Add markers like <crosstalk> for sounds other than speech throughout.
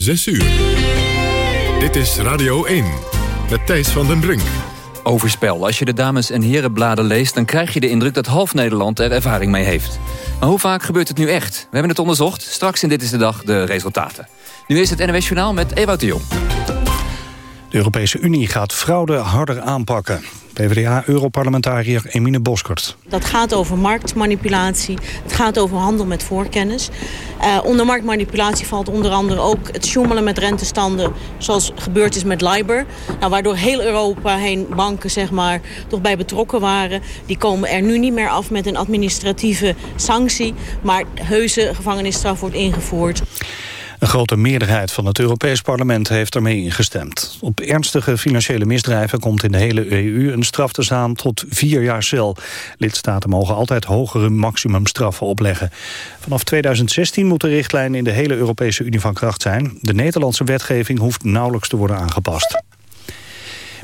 6 uur. Dit is Radio 1 met Thijs van den Brink. Overspel. Als je de dames- en herenbladen leest... dan krijg je de indruk dat half Nederland er ervaring mee heeft. Maar hoe vaak gebeurt het nu echt? We hebben het onderzocht. Straks in Dit is de Dag de resultaten. Nu is het NWS Journaal met Ewout de Jong. De Europese Unie gaat fraude harder aanpakken. PvdA-europarlementariër Emine Boskert. Dat gaat over marktmanipulatie, het gaat over handel met voorkennis. Uh, onder marktmanipulatie valt onder andere ook het sjoemelen met rentestanden... zoals gebeurd is met LIBOR. Nou, waardoor heel Europa heen banken zeg maar, toch bij betrokken waren. Die komen er nu niet meer af met een administratieve sanctie... maar heuse gevangenisstraf wordt ingevoerd. Een grote meerderheid van het Europees Parlement heeft ermee ingestemd. Op ernstige financiële misdrijven komt in de hele EU een straf te staan tot vier jaar cel. Lidstaten mogen altijd hogere maximumstraffen opleggen. Vanaf 2016 moet de richtlijn in de hele Europese Unie van kracht zijn. De Nederlandse wetgeving hoeft nauwelijks te worden aangepast.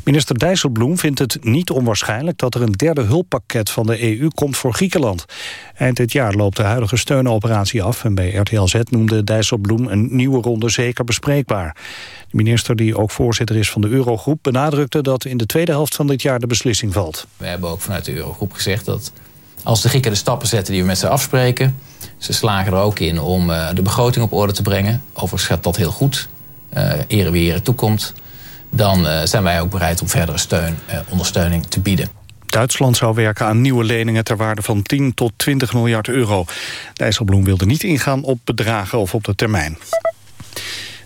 Minister Dijsselbloem vindt het niet onwaarschijnlijk dat er een derde hulppakket van de EU komt voor Griekenland. Eind dit jaar loopt de huidige steunoperatie af en bij RTL Z noemde Dijsselbloem een nieuwe ronde zeker bespreekbaar. De minister, die ook voorzitter is van de Eurogroep, benadrukte dat in de tweede helft van dit jaar de beslissing valt. We hebben ook vanuit de Eurogroep gezegd dat als de Grieken de stappen zetten die we met ze afspreken, ze slagen er ook in om eh, de begroting op orde te brengen. Overigens gaat dat heel goed, uh, ere wie ere toekomt dan uh, zijn wij ook bereid om verdere steun, uh, ondersteuning te bieden. Duitsland zou werken aan nieuwe leningen ter waarde van 10 tot 20 miljard euro. Dijsselbloem wilde niet ingaan op bedragen of op de termijn.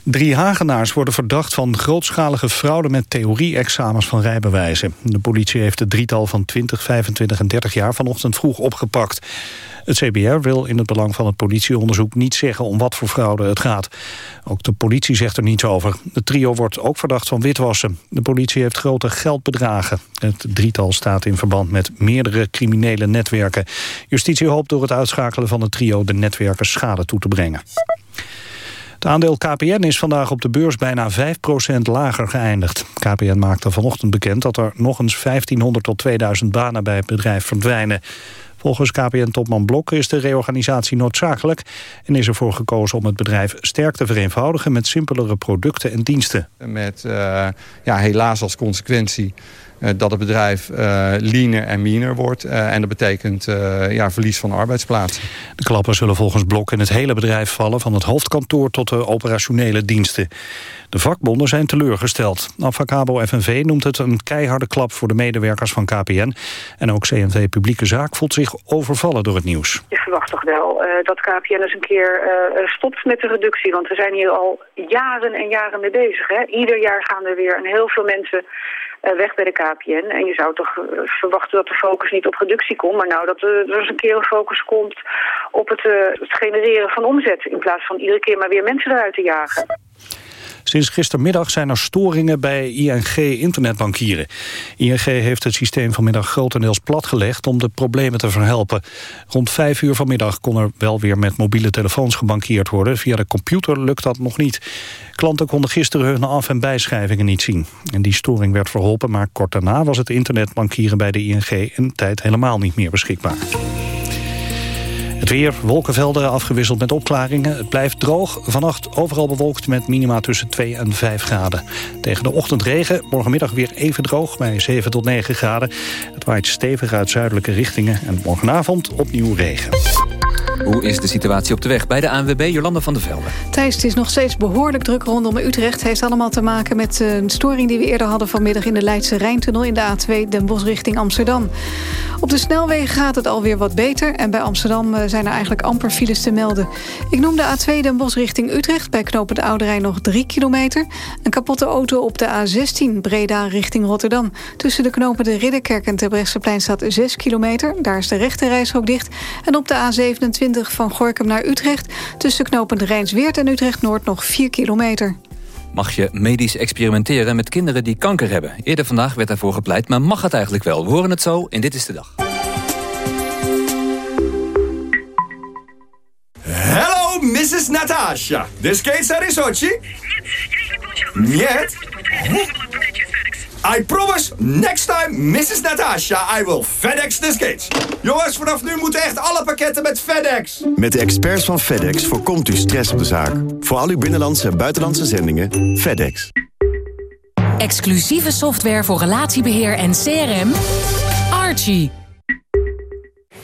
Drie Hagenaars worden verdacht van grootschalige fraude met theorie-examens van rijbewijzen. De politie heeft het drietal van 20, 25 en 30 jaar vanochtend vroeg opgepakt. Het CBR wil in het belang van het politieonderzoek niet zeggen om wat voor fraude het gaat. Ook de politie zegt er niets over. Het trio wordt ook verdacht van witwassen. De politie heeft grote geldbedragen. Het drietal staat in verband met meerdere criminele netwerken. Justitie hoopt door het uitschakelen van het trio de netwerken schade toe te brengen. Het aandeel KPN is vandaag op de beurs bijna 5% lager geëindigd. KPN maakte vanochtend bekend dat er nog eens 1500 tot 2000 banen bij het bedrijf verdwijnen. Volgens KPN-topman Blok is de reorganisatie noodzakelijk... en is ervoor gekozen om het bedrijf sterk te vereenvoudigen... met simpelere producten en diensten. Met uh, ja, helaas als consequentie uh, dat het bedrijf uh, leaner en meaner wordt. Uh, en dat betekent ja, verlies van arbeidsplaatsen. De klappen zullen volgens Blok in het hele bedrijf vallen... van het hoofdkantoor tot de operationele diensten. De vakbonden zijn teleurgesteld. Avacabo FNV noemt het een keiharde klap voor de medewerkers van KPN. En ook CNV Publieke Zaak voelt zich overvallen door het nieuws. Je verwacht toch wel dat KPN eens een keer stopt met de reductie. Want we zijn hier al jaren en jaren mee bezig. Hè? Ieder jaar gaan er weer en heel veel mensen weg bij de KPN. En je zou toch verwachten dat de focus niet op reductie komt... maar nou dat er eens een keer een focus komt op het, het genereren van omzet... in plaats van iedere keer maar weer mensen eruit te jagen. Sinds gistermiddag zijn er storingen bij ING internetbankieren. ING heeft het systeem vanmiddag grotendeels platgelegd om de problemen te verhelpen. Rond vijf uur vanmiddag kon er wel weer met mobiele telefoons gebankierd worden. Via de computer lukt dat nog niet. Klanten konden gisteren hun af- en bijschrijvingen niet zien. En die storing werd verholpen, maar kort daarna was het internetbankieren bij de ING een tijd helemaal niet meer beschikbaar. Het weer, wolkenvelden afgewisseld met opklaringen. Het blijft droog. Vannacht overal bewolkt met minima tussen 2 en 5 graden. Tegen de ochtend regen. Morgenmiddag weer even droog bij 7 tot 9 graden. Het waait stevig uit zuidelijke richtingen. En morgenavond opnieuw regen. Hoe is de situatie op de weg? Bij de ANWB, Jolanda van der Velde. Thijs, het is nog steeds behoorlijk druk rondom Utrecht. Het heeft allemaal te maken met eh, een storing die we eerder hadden vanmiddag... in de Leidse Rijntunnel in de A2 Den Bosch richting Amsterdam. Op de snelwegen gaat het alweer wat beter. En bij Amsterdam eh, zijn er eigenlijk amper files te melden. Ik noem de A2 Den Bosch richting Utrecht. Bij knopen de Oude Rijn nog 3 kilometer. Een kapotte auto op de A16 Breda richting Rotterdam. Tussen de knopen de Ridderkerk en Terbrechtseplein staat 6 kilometer. Daar is de rechte reishok dicht. En op de A27 van Gorkum naar Utrecht... tussen knopend Rijnsweert en Utrecht-Noord nog 4 kilometer. Mag je medisch experimenteren met kinderen die kanker hebben? Eerder vandaag werd daarvoor gepleit, maar mag het eigenlijk wel? We horen het zo in Dit is de Dag. Mrs. Natasha. This case are Sochi? Нет. I promise, next time, Mrs. Natasha, I will FedEx this case. Jongens, vanaf nu moeten echt alle pakketten met FedEx. Met de experts van FedEx voorkomt u stress op de zaak. Voor al uw binnenlandse en buitenlandse zendingen, FedEx. Exclusieve software voor relatiebeheer en CRM. Archie.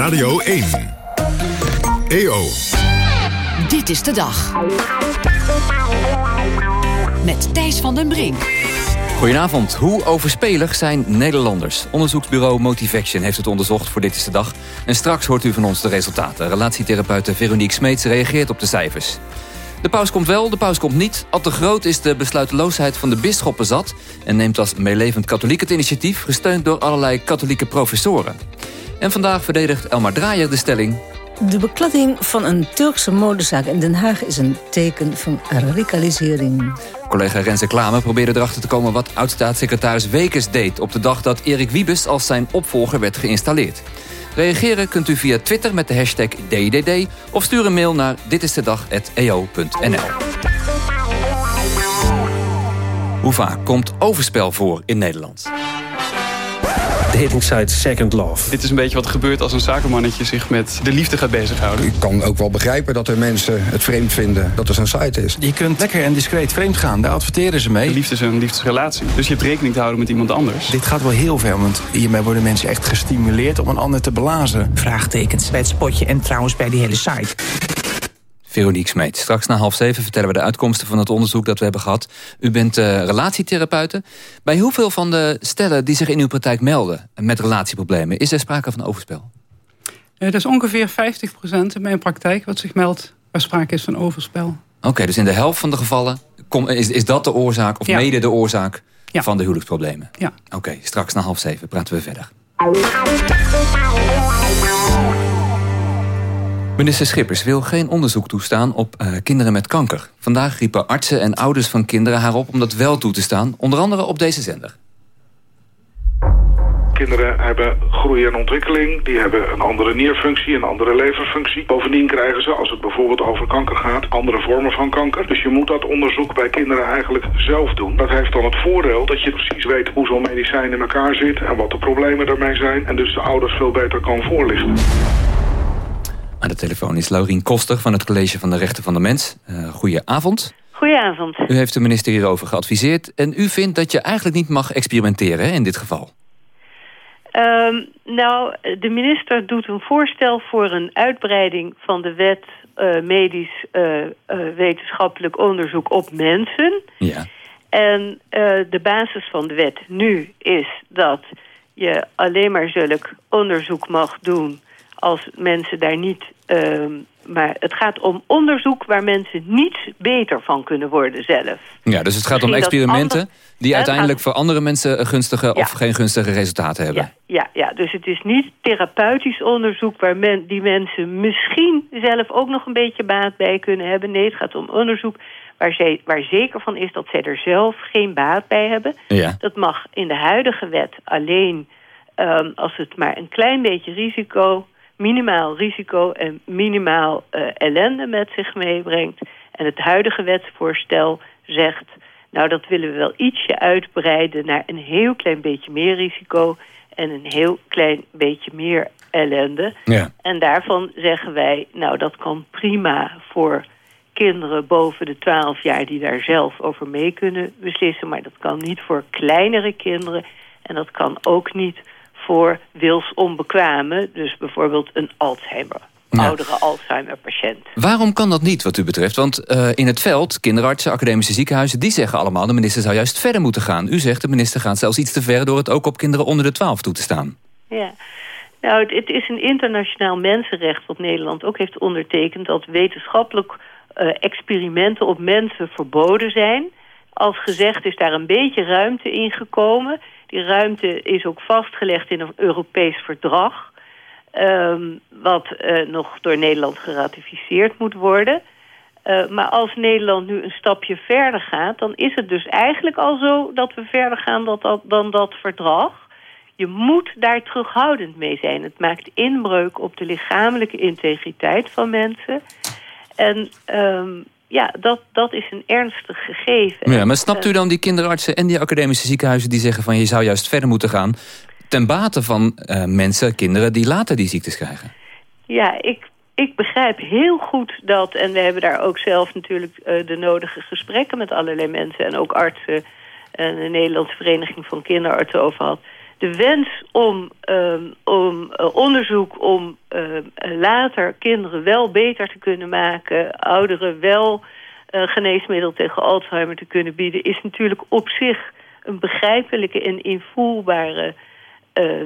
Radio 1. EO. Dit is de dag. Met Thijs van den Brink. Goedenavond. Hoe overspelig zijn Nederlanders? Onderzoeksbureau Motivaction heeft het onderzocht voor Dit is de Dag. En straks hoort u van ons de resultaten. Relatietherapeute Veronique Smeets reageert op de cijfers. De paus komt wel, de paus komt niet. Al te groot is de besluiteloosheid van de bisschoppen zat... en neemt als meelevend katholiek het initiatief... gesteund door allerlei katholieke professoren. En vandaag verdedigt Elmar Draaier de stelling... De bekladding van een Turkse modezaak in Den Haag is een teken van radicalisering. Collega Renze Klamer probeerde erachter te komen wat oud-staatssecretaris Wekers deed... op de dag dat Erik Wiebes als zijn opvolger werd geïnstalleerd. Reageren kunt u via Twitter met de hashtag DDD... of stuur een mail naar ditistedag.eo.nl. Hoe vaak komt overspel voor in Nederland? Datingsite Second Love. Dit is een beetje wat er gebeurt als een zakenmannetje zich met de liefde gaat bezighouden. Ik kan ook wel begrijpen dat er mensen het vreemd vinden dat er zo'n site is. Je kunt lekker en discreet vreemd gaan, daar adverteren ze mee. De liefde is een liefdesrelatie, dus je hebt rekening te houden met iemand anders. Dit gaat wel heel ver, want hiermee worden mensen echt gestimuleerd om een ander te blazen. Vraagtekens bij het spotje en trouwens bij die hele site. Veronique Smeet. Straks na half zeven vertellen we de uitkomsten van het onderzoek dat we hebben gehad. U bent uh, relatietherapeute. Bij hoeveel van de stellen die zich in uw praktijk melden met relatieproblemen... is er sprake van overspel? Het is ongeveer 50% in mijn praktijk wat zich meldt... waar sprake is van overspel. Oké, dus in de helft van de gevallen kom, is, is dat de oorzaak... of Ja. mede de oorzaak Ja. van de huwelijksproblemen? Ja. Oké, straks na half zeven praten we verder. Minister Schippers wil geen onderzoek toestaan op eh, kinderen met kanker. Vandaag riepen artsen en ouders van kinderen haar op om dat wel toe te staan. Onder andere op deze zender. Kinderen hebben groei en ontwikkeling. Die hebben een andere nierfunctie, een andere leverfunctie. Bovendien krijgen ze, als het bijvoorbeeld over kanker gaat, andere vormen van kanker. Dus je moet dat onderzoek bij kinderen eigenlijk zelf doen. Dat heeft dan het voordeel dat je precies weet hoe zo'n medicijn in elkaar zit... en wat de problemen daarmee zijn. En dus de ouders veel beter kan voorlichten. Aan de telefoon is Laurien Koster van het College van de Rechten van de Mens. Uh, goedenavond. Goedenavond. U heeft de minister hierover geadviseerd. En u vindt dat je eigenlijk niet mag experimenteren hè, in dit geval. Um, nou, de minister doet een voorstel voor een uitbreiding van de wet uh, medisch uh, uh, wetenschappelijk onderzoek op mensen. Ja. En de basis van de wet nu is dat je alleen maar zulk onderzoek mag doen als mensen daar niet... maar het gaat om onderzoek waar mensen niet beter van kunnen worden zelf. Ja, dus het gaat om experimenten ander, die uiteindelijk gaat, voor andere mensen gunstige ja. of geen gunstige resultaten hebben. Ja, ja, ja, dus het is niet therapeutisch onderzoek waar men, die mensen misschien zelf ook nog een beetje baat bij kunnen hebben. Nee, het gaat om onderzoek waar, zij, waar zeker van is dat zij er zelf geen baat bij hebben. Ja. Dat mag in de huidige wet alleen um, als het maar een klein beetje risico minimaal risico en minimaal uh, ellende met zich meebrengt. En het huidige wetsvoorstel zegt... nou, dat willen we wel ietsje uitbreiden naar een heel klein beetje meer risico... en een heel klein beetje meer ellende. Ja. En daarvan zeggen wij, nou, dat kan prima voor kinderen boven de 12 jaar... die daar zelf over mee kunnen beslissen. Maar dat kan niet voor kleinere kinderen. En dat kan ook niet voor wils onbekwame, dus bijvoorbeeld een Alzheimer. Oudere Alzheimer-patiënt. Waarom kan dat niet wat u betreft? Want uh, in het veld, kinderartsen, academische ziekenhuizen... die zeggen allemaal, de minister zou juist verder moeten gaan. U zegt, de minister gaat zelfs iets te ver... door het ook op kinderen onder de 12 toe te staan. Ja, nou, het, het is een internationaal mensenrecht... wat Nederland ook heeft ondertekend... dat wetenschappelijk uh, experimenten op mensen verboden zijn. Als gezegd is daar een beetje ruimte in gekomen Die ruimte is ook vastgelegd in een Europees verdrag... Ehm, wat uh, nog door Nederland geratificeerd moet worden. Uh, maar als Nederland nu een stapje verder gaat... dan is het dus eigenlijk al zo dat we verder gaan dan dat, dan dat verdrag. Je moet daar terughoudend mee zijn. Het maakt inbreuk op de lichamelijke integriteit van mensen. En um, ja, dat, dat is een ernstig gegeven. Ja, maar snapt u dan die kinderartsen en die academische ziekenhuizen... die zeggen van je zou juist verder moeten gaan... ten bate van uh, mensen, kinderen die later die ziektes krijgen? Ja, ik, ik begrijp heel goed dat... en we hebben daar ook zelf natuurlijk uh, de nodige gesprekken... met allerlei mensen en ook artsen... en de Nederlandse Vereniging van Kinderartsen over had de wens om, um, om uh, onderzoek om uh, later kinderen wel beter te kunnen maken... ouderen wel uh, geneesmiddel tegen Alzheimer te kunnen bieden... is natuurlijk op zich een begrijpelijke en invoelbare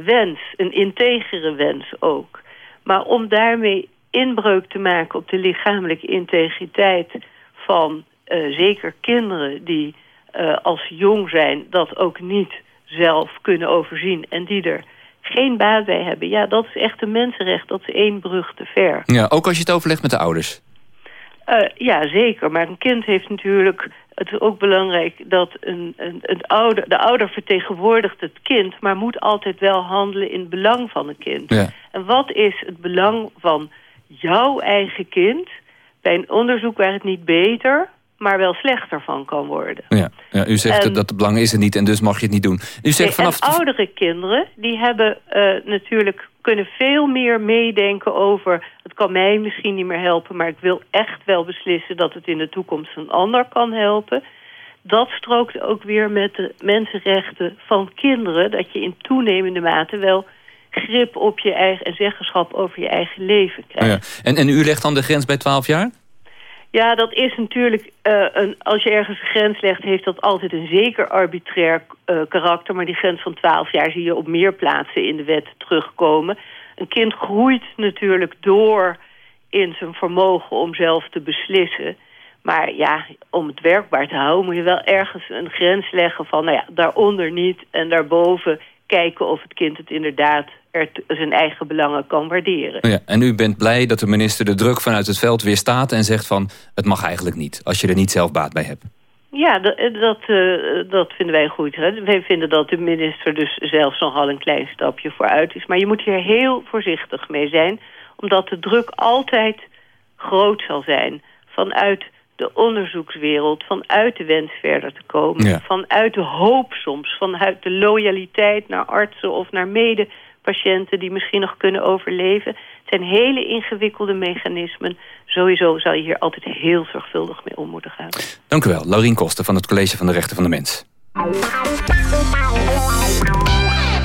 wens. Een integere wens ook. Maar om daarmee inbreuk te maken op de lichamelijke integriteit... van zeker kinderen die als jong zijn dat ook niet zelf kunnen overzien... en die er geen baat bij hebben... ja, dat is echt een mensenrecht. Dat is één brug te ver. Ja, ook als je het overlegt met de ouders? Uh, ja, zeker. Maar een kind heeft natuurlijk... Het is ook belangrijk dat een, een, een ouder, de ouder vertegenwoordigt het kind... maar moet altijd wel handelen in het belang van het kind. Ja. En wat is het belang van jouw eigen kind... bij een onderzoek waar het niet beter maar wel slechter van kan worden. Ja, ja u zegt en, dat het belang is er niet en dus mag je het niet doen. U zegt vanaf en oudere kinderen, die hebben uh, natuurlijk kunnen veel meer meedenken over... het kan mij misschien niet meer helpen, maar ik wil echt wel beslissen... dat het in de toekomst een ander kan helpen. Dat strookt ook weer met de mensenrechten van kinderen... dat je in toenemende mate wel grip op je eigen en zeggenschap over je eigen leven krijgt. Ja. En, en u legt dan de grens bij 12 jaar? Ja, dat is natuurlijk, uh, een, als je ergens een grens legt... heeft dat altijd een zeker arbitrair uh, karakter. Maar die grens van 12 jaar zie je op meer plaatsen in de wet terugkomen. Een kind groeit natuurlijk door in zijn vermogen om zelf te beslissen. Maar ja, om het werkbaar te houden moet je wel ergens een grens leggen van... nou ja, daaronder niet en daarboven kijken of het kind het inderdaad er zijn eigen belangen kan waarderen. Ja, en u bent blij dat de minister de druk vanuit het veld weer staat... en zegt van, het mag eigenlijk niet, als je er niet zelf baat bij hebt. Ja, dat, dat, uh, dat vinden wij goed. Hè? Wij vinden dat de minister dus zelfs nogal een klein stapje vooruit is. Maar je moet hier heel voorzichtig mee zijn... omdat de druk altijd groot zal zijn vanuit de onderzoekswereld, vanuit de wens verder te komen. Ja. Vanuit de hoop soms, vanuit de loyaliteit naar artsen of naar mede patiënten die misschien nog kunnen overleven. Het zijn hele ingewikkelde mechanismen. Sowieso zal je hier altijd heel zorgvuldig mee om moeten gaan. Dank u wel, Laurien Koster van het College van de Rechten van de Mens.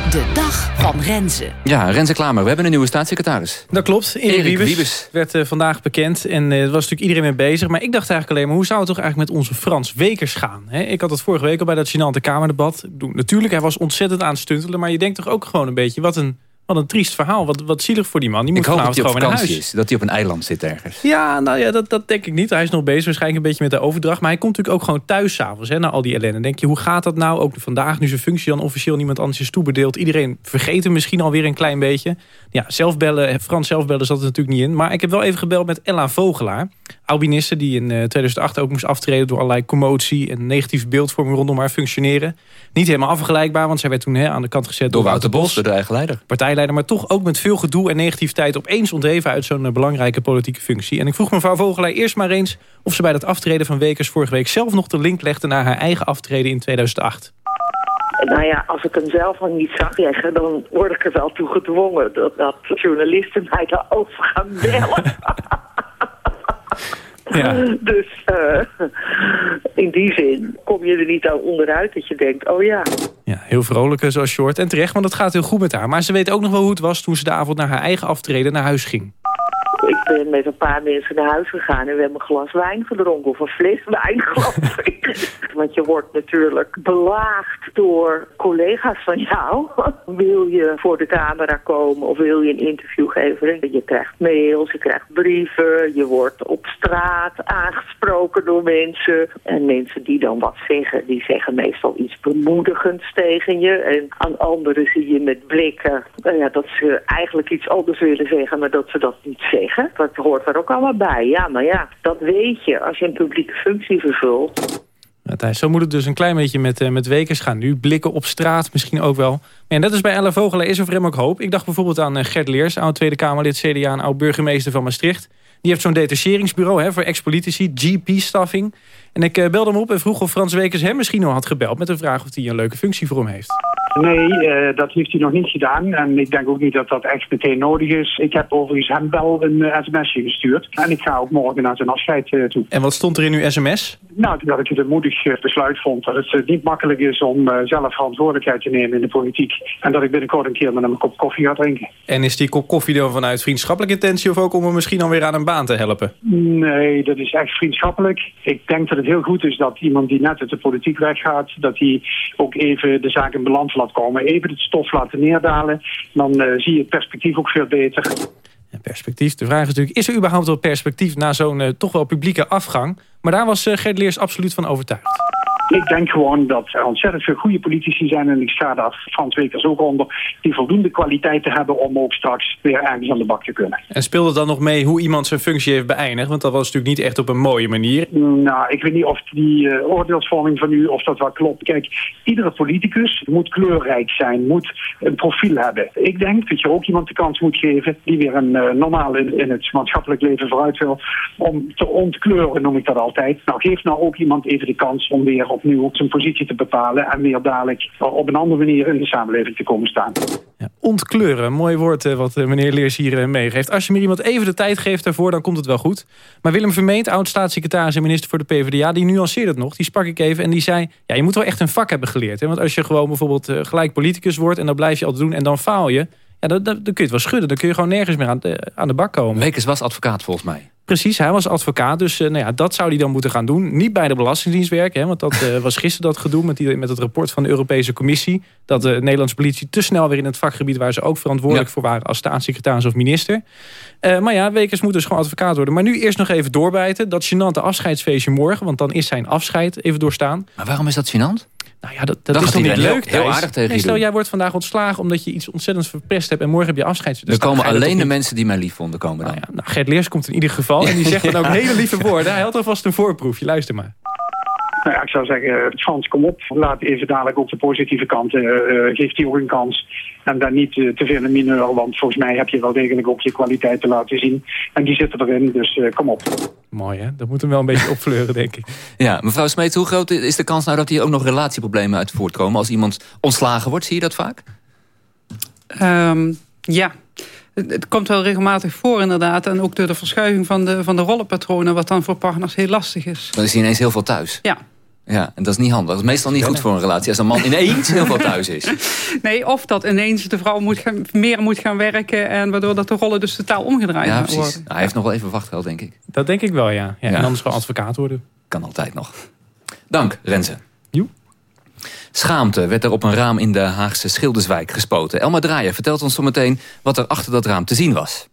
De dag van Renze. Ja, Renze Klamer, we hebben een nieuwe staatssecretaris. Dat klopt, Erik, Wiebes, Wiebes. werd uh, vandaag bekend. En uh, er was natuurlijk iedereen mee bezig. Maar ik dacht eigenlijk alleen maar, hoe zou het toch eigenlijk met onze Frans Wekers gaan? He, ik had het vorige week al bij dat gênante Kamerdebat. Natuurlijk, hij was ontzettend aan het stuntelen. Maar je denkt toch ook gewoon een beetje, wat een wat een triest verhaal. Wat, wat zielig voor die man. Die moet ik hoop dat hij op vakantie is. Dat hij op een eiland zit ergens. Ja, nou ja, dat, dat denk ik niet. Hij is nog bezig waarschijnlijk een beetje met de overdracht. Maar hij komt natuurlijk ook gewoon thuis s'avonds na al die ellende. Denk je, hoe gaat dat nou? Ook vandaag, nu zijn functie dan officieel niemand anders is toebedeeld. Iedereen vergeet hem misschien alweer een klein beetje. Ja, zelfbellen, Frans zelfbellen zat er natuurlijk niet in. Maar ik heb wel even gebeld met Ella Vogelaar. Albiniste die in uh, 2008 ook moest aftreden door allerlei commotie en negatieve beeldvorming rondom haar functioneren. Niet helemaal afgelijkbaar, want zij werd toen hè, aan de kant gezet door, door Wouter Bos, de eigen leider. Partijleider, maar toch ook met veel gedoe en negativiteit opeens ontheven uit zo'n uh, belangrijke politieke functie. En ik vroeg mevrouw Vogelaar eerst maar eens of ze bij dat aftreden van Wekers vorige week zelf nog de link legde naar haar eigen aftreden in 2008. Nou ja, als ik hem zelf al niet zag leggen, dan word ik er wel toe gedwongen dat, dat journalisten mij daarover gaan bellen. <laughs> Ja. <laughs> Dus uh, in die zin kom je er niet aan onderuit dat je denkt, oh ja. Ja, heel vrolijk zoals Short. En terecht, want het gaat heel goed met haar. Maar ze weet ook nog wel hoe het was toen ze de avond naar haar eigen aftreden naar huis ging. Ik ben met een paar mensen naar huis gegaan en we hebben een glas wijn gedronken. Of een fles wijn, <laughs> geloof ik. Want je wordt natuurlijk belaagd door collega's van jou. <laughs> Wil je voor de camera komen of wil je een interview geven? Je krijgt mails, je krijgt brieven, je wordt op straat aangesproken door mensen. En mensen die dan wat zeggen, die zeggen meestal iets bemoedigends tegen je. En aan anderen zie je met blikken nou ja, dat ze eigenlijk iets anders willen zeggen, maar dat ze dat niet zeggen. Dat hoort er ook allemaal bij. Ja, maar ja, dat weet je als je een publieke functie vervult. Ja, zo moet het dus een klein beetje met, uh, met Wekers gaan nu. Blikken op straat misschien ook wel. En dat is bij Ella Vogelaar is er voor hem ook hoop. Ik dacht bijvoorbeeld aan uh, Gert Leers, oud Tweede Kamerlid CDA... en oud-burgemeester van Maastricht. Die heeft zo'n detacheringsbureau hè, voor ex-politici, GP-staffing. En ik uh, belde hem op en vroeg of Frans Wekers hem misschien al had gebeld... met een vraag of hij een leuke functie voor hem heeft. Nee, uh, dat heeft hij nog niet gedaan. En ik denk ook niet dat dat echt meteen nodig is. Ik heb overigens hem wel een uh, sms'je gestuurd. En ik ga ook morgen naar zijn afscheid uh, toe. En wat stond er in uw sms? Nou, dat ik het een moedig besluit vond. Dat het niet makkelijk is om zelf verantwoordelijkheid te nemen in de politiek. En dat ik binnenkort een keer met hem een kop koffie ga drinken. En is die kop koffie dan vanuit vriendschappelijke intentie... of ook om hem misschien alweer aan een baan te helpen? Nee, dat is echt vriendschappelijk. Ik denk dat het heel goed is dat iemand die net uit de politiek weggaat... dat hij ook even de zaak in balans laat komen. Even het stof laten neerdalen. Dan uh, zie je het perspectief ook veel beter. Perspectief. De vraag is natuurlijk, is er überhaupt wel perspectief... na zo'n uh, toch wel publieke afgang? Maar daar was uh, Gert Leers absoluut van overtuigd. Ik denk gewoon dat er ontzettend veel goede politici zijn... en ik sta daar Frans Wekers ook onder... die voldoende kwaliteiten hebben om ook straks weer ergens aan de bak te kunnen. En speelde dan nog mee hoe iemand zijn functie heeft beëindigd? Want dat was natuurlijk niet echt op een mooie manier. Nou, ik weet niet of die uh, oordeelsvorming van u, of dat wel klopt. Kijk, iedere politicus moet kleurrijk zijn, moet een profiel hebben. Ik denk dat je ook iemand de kans moet geven... die weer een uh, normaal in, in, het maatschappelijk leven vooruit wil... om te ontkleuren, noem ik dat altijd. Nou, geef nou ook iemand even de kans om weer opnieuw zijn positie te bepalen... en weer dadelijk op een andere manier in de samenleving te komen staan. Ja, ontkleuren, een mooi woord eh, wat meneer Leers hier meegeeft. Als je me iemand even de tijd geeft daarvoor, dan komt het wel goed. Maar Willem Vermeent, oud-staatssecretaris en minister voor de PvdA... die nuanceerde het nog, die sprak ik even en die zei... ja, je moet wel echt een vak hebben geleerd. Hè? Want als je gewoon bijvoorbeeld gelijk politicus wordt... en dan blijf je altijd doen en dan faal je... Ja, dan, dan, dan kun je het wel schudden. Dan kun je gewoon nergens meer aan de, aan de bak komen. Wekers was advocaat volgens mij. Precies, hij was advocaat. Dus uh, nou ja, dat zou hij dan moeten gaan doen. Niet bij de Belastingdienst werken. Hè, want dat uh, was gisteren dat gedoe met, die, met het rapport van de Europese Commissie. Dat de Nederlandse politie te snel weer in het vakgebied... waar ze ook verantwoordelijk ja. voor waren als staatssecretaris of minister. Uh, maar ja, Wekers moet dus gewoon advocaat worden. Maar nu eerst nog even doorbijten. Dat gênante afscheidsfeestje morgen. Want dan is zijn afscheid even doorstaan. Maar waarom is dat gênant? Nou ja, dat, dat, dat is toch niet leuk? Heel, heel aardig tegen nee, stel, jij wordt vandaag ontslagen omdat je iets ontzettends verpest hebt... en morgen heb je afscheid. Dus er komen alleen de mensen die mij lief vonden komen dan. Nou ja, nou, Gert Leers komt in ieder geval en die <laughs> zegt dan ook hele lieve woorden. Hij had alvast een voorproefje, luister maar. Nou ja, ik zou zeggen, Frans, kom op. Laat even dadelijk ook de positieve kant. Uh, uh, geef die ook een kans. En daar niet uh, te veel in mineur. Want volgens mij heb je wel degelijk ook je kwaliteiten laten zien. En die zitten erin, dus kom op. Mooi, hè? Dat moet hem wel een beetje <laughs> opvleuren, denk ik. Ja, mevrouw Smeet, hoe groot is de kans nou dat hier ook nog relatieproblemen uit voortkomen... als iemand ontslagen wordt? Zie je dat vaak? Um, ja, het komt wel regelmatig voor inderdaad. En ook door de verschuiving van de, van de rollenpatronen... wat dan voor partners heel lastig is. Dan is hij ineens heel veel thuis. Ja. Ja, en dat is niet handig. Dat is meestal niet goed voor een relatie... als een man ineens heel veel thuis is. <laughs> Nee, of dat ineens de vrouw moet gaan, meer moet gaan werken... en waardoor dat de rollen dus totaal omgedraaid ja, worden. Nou, hij heeft nog wel even wachtgeld, denk ik. Dat denk ik wel, ja. ja, ja. En anders gewoon advocaat worden. Kan altijd nog. Dank, Renze. Joe. Schaamte werd er op een raam in de Haagse Schilderswijk gespoten. Elma Draaier vertelt ons zometeen wat er achter dat raam te zien was.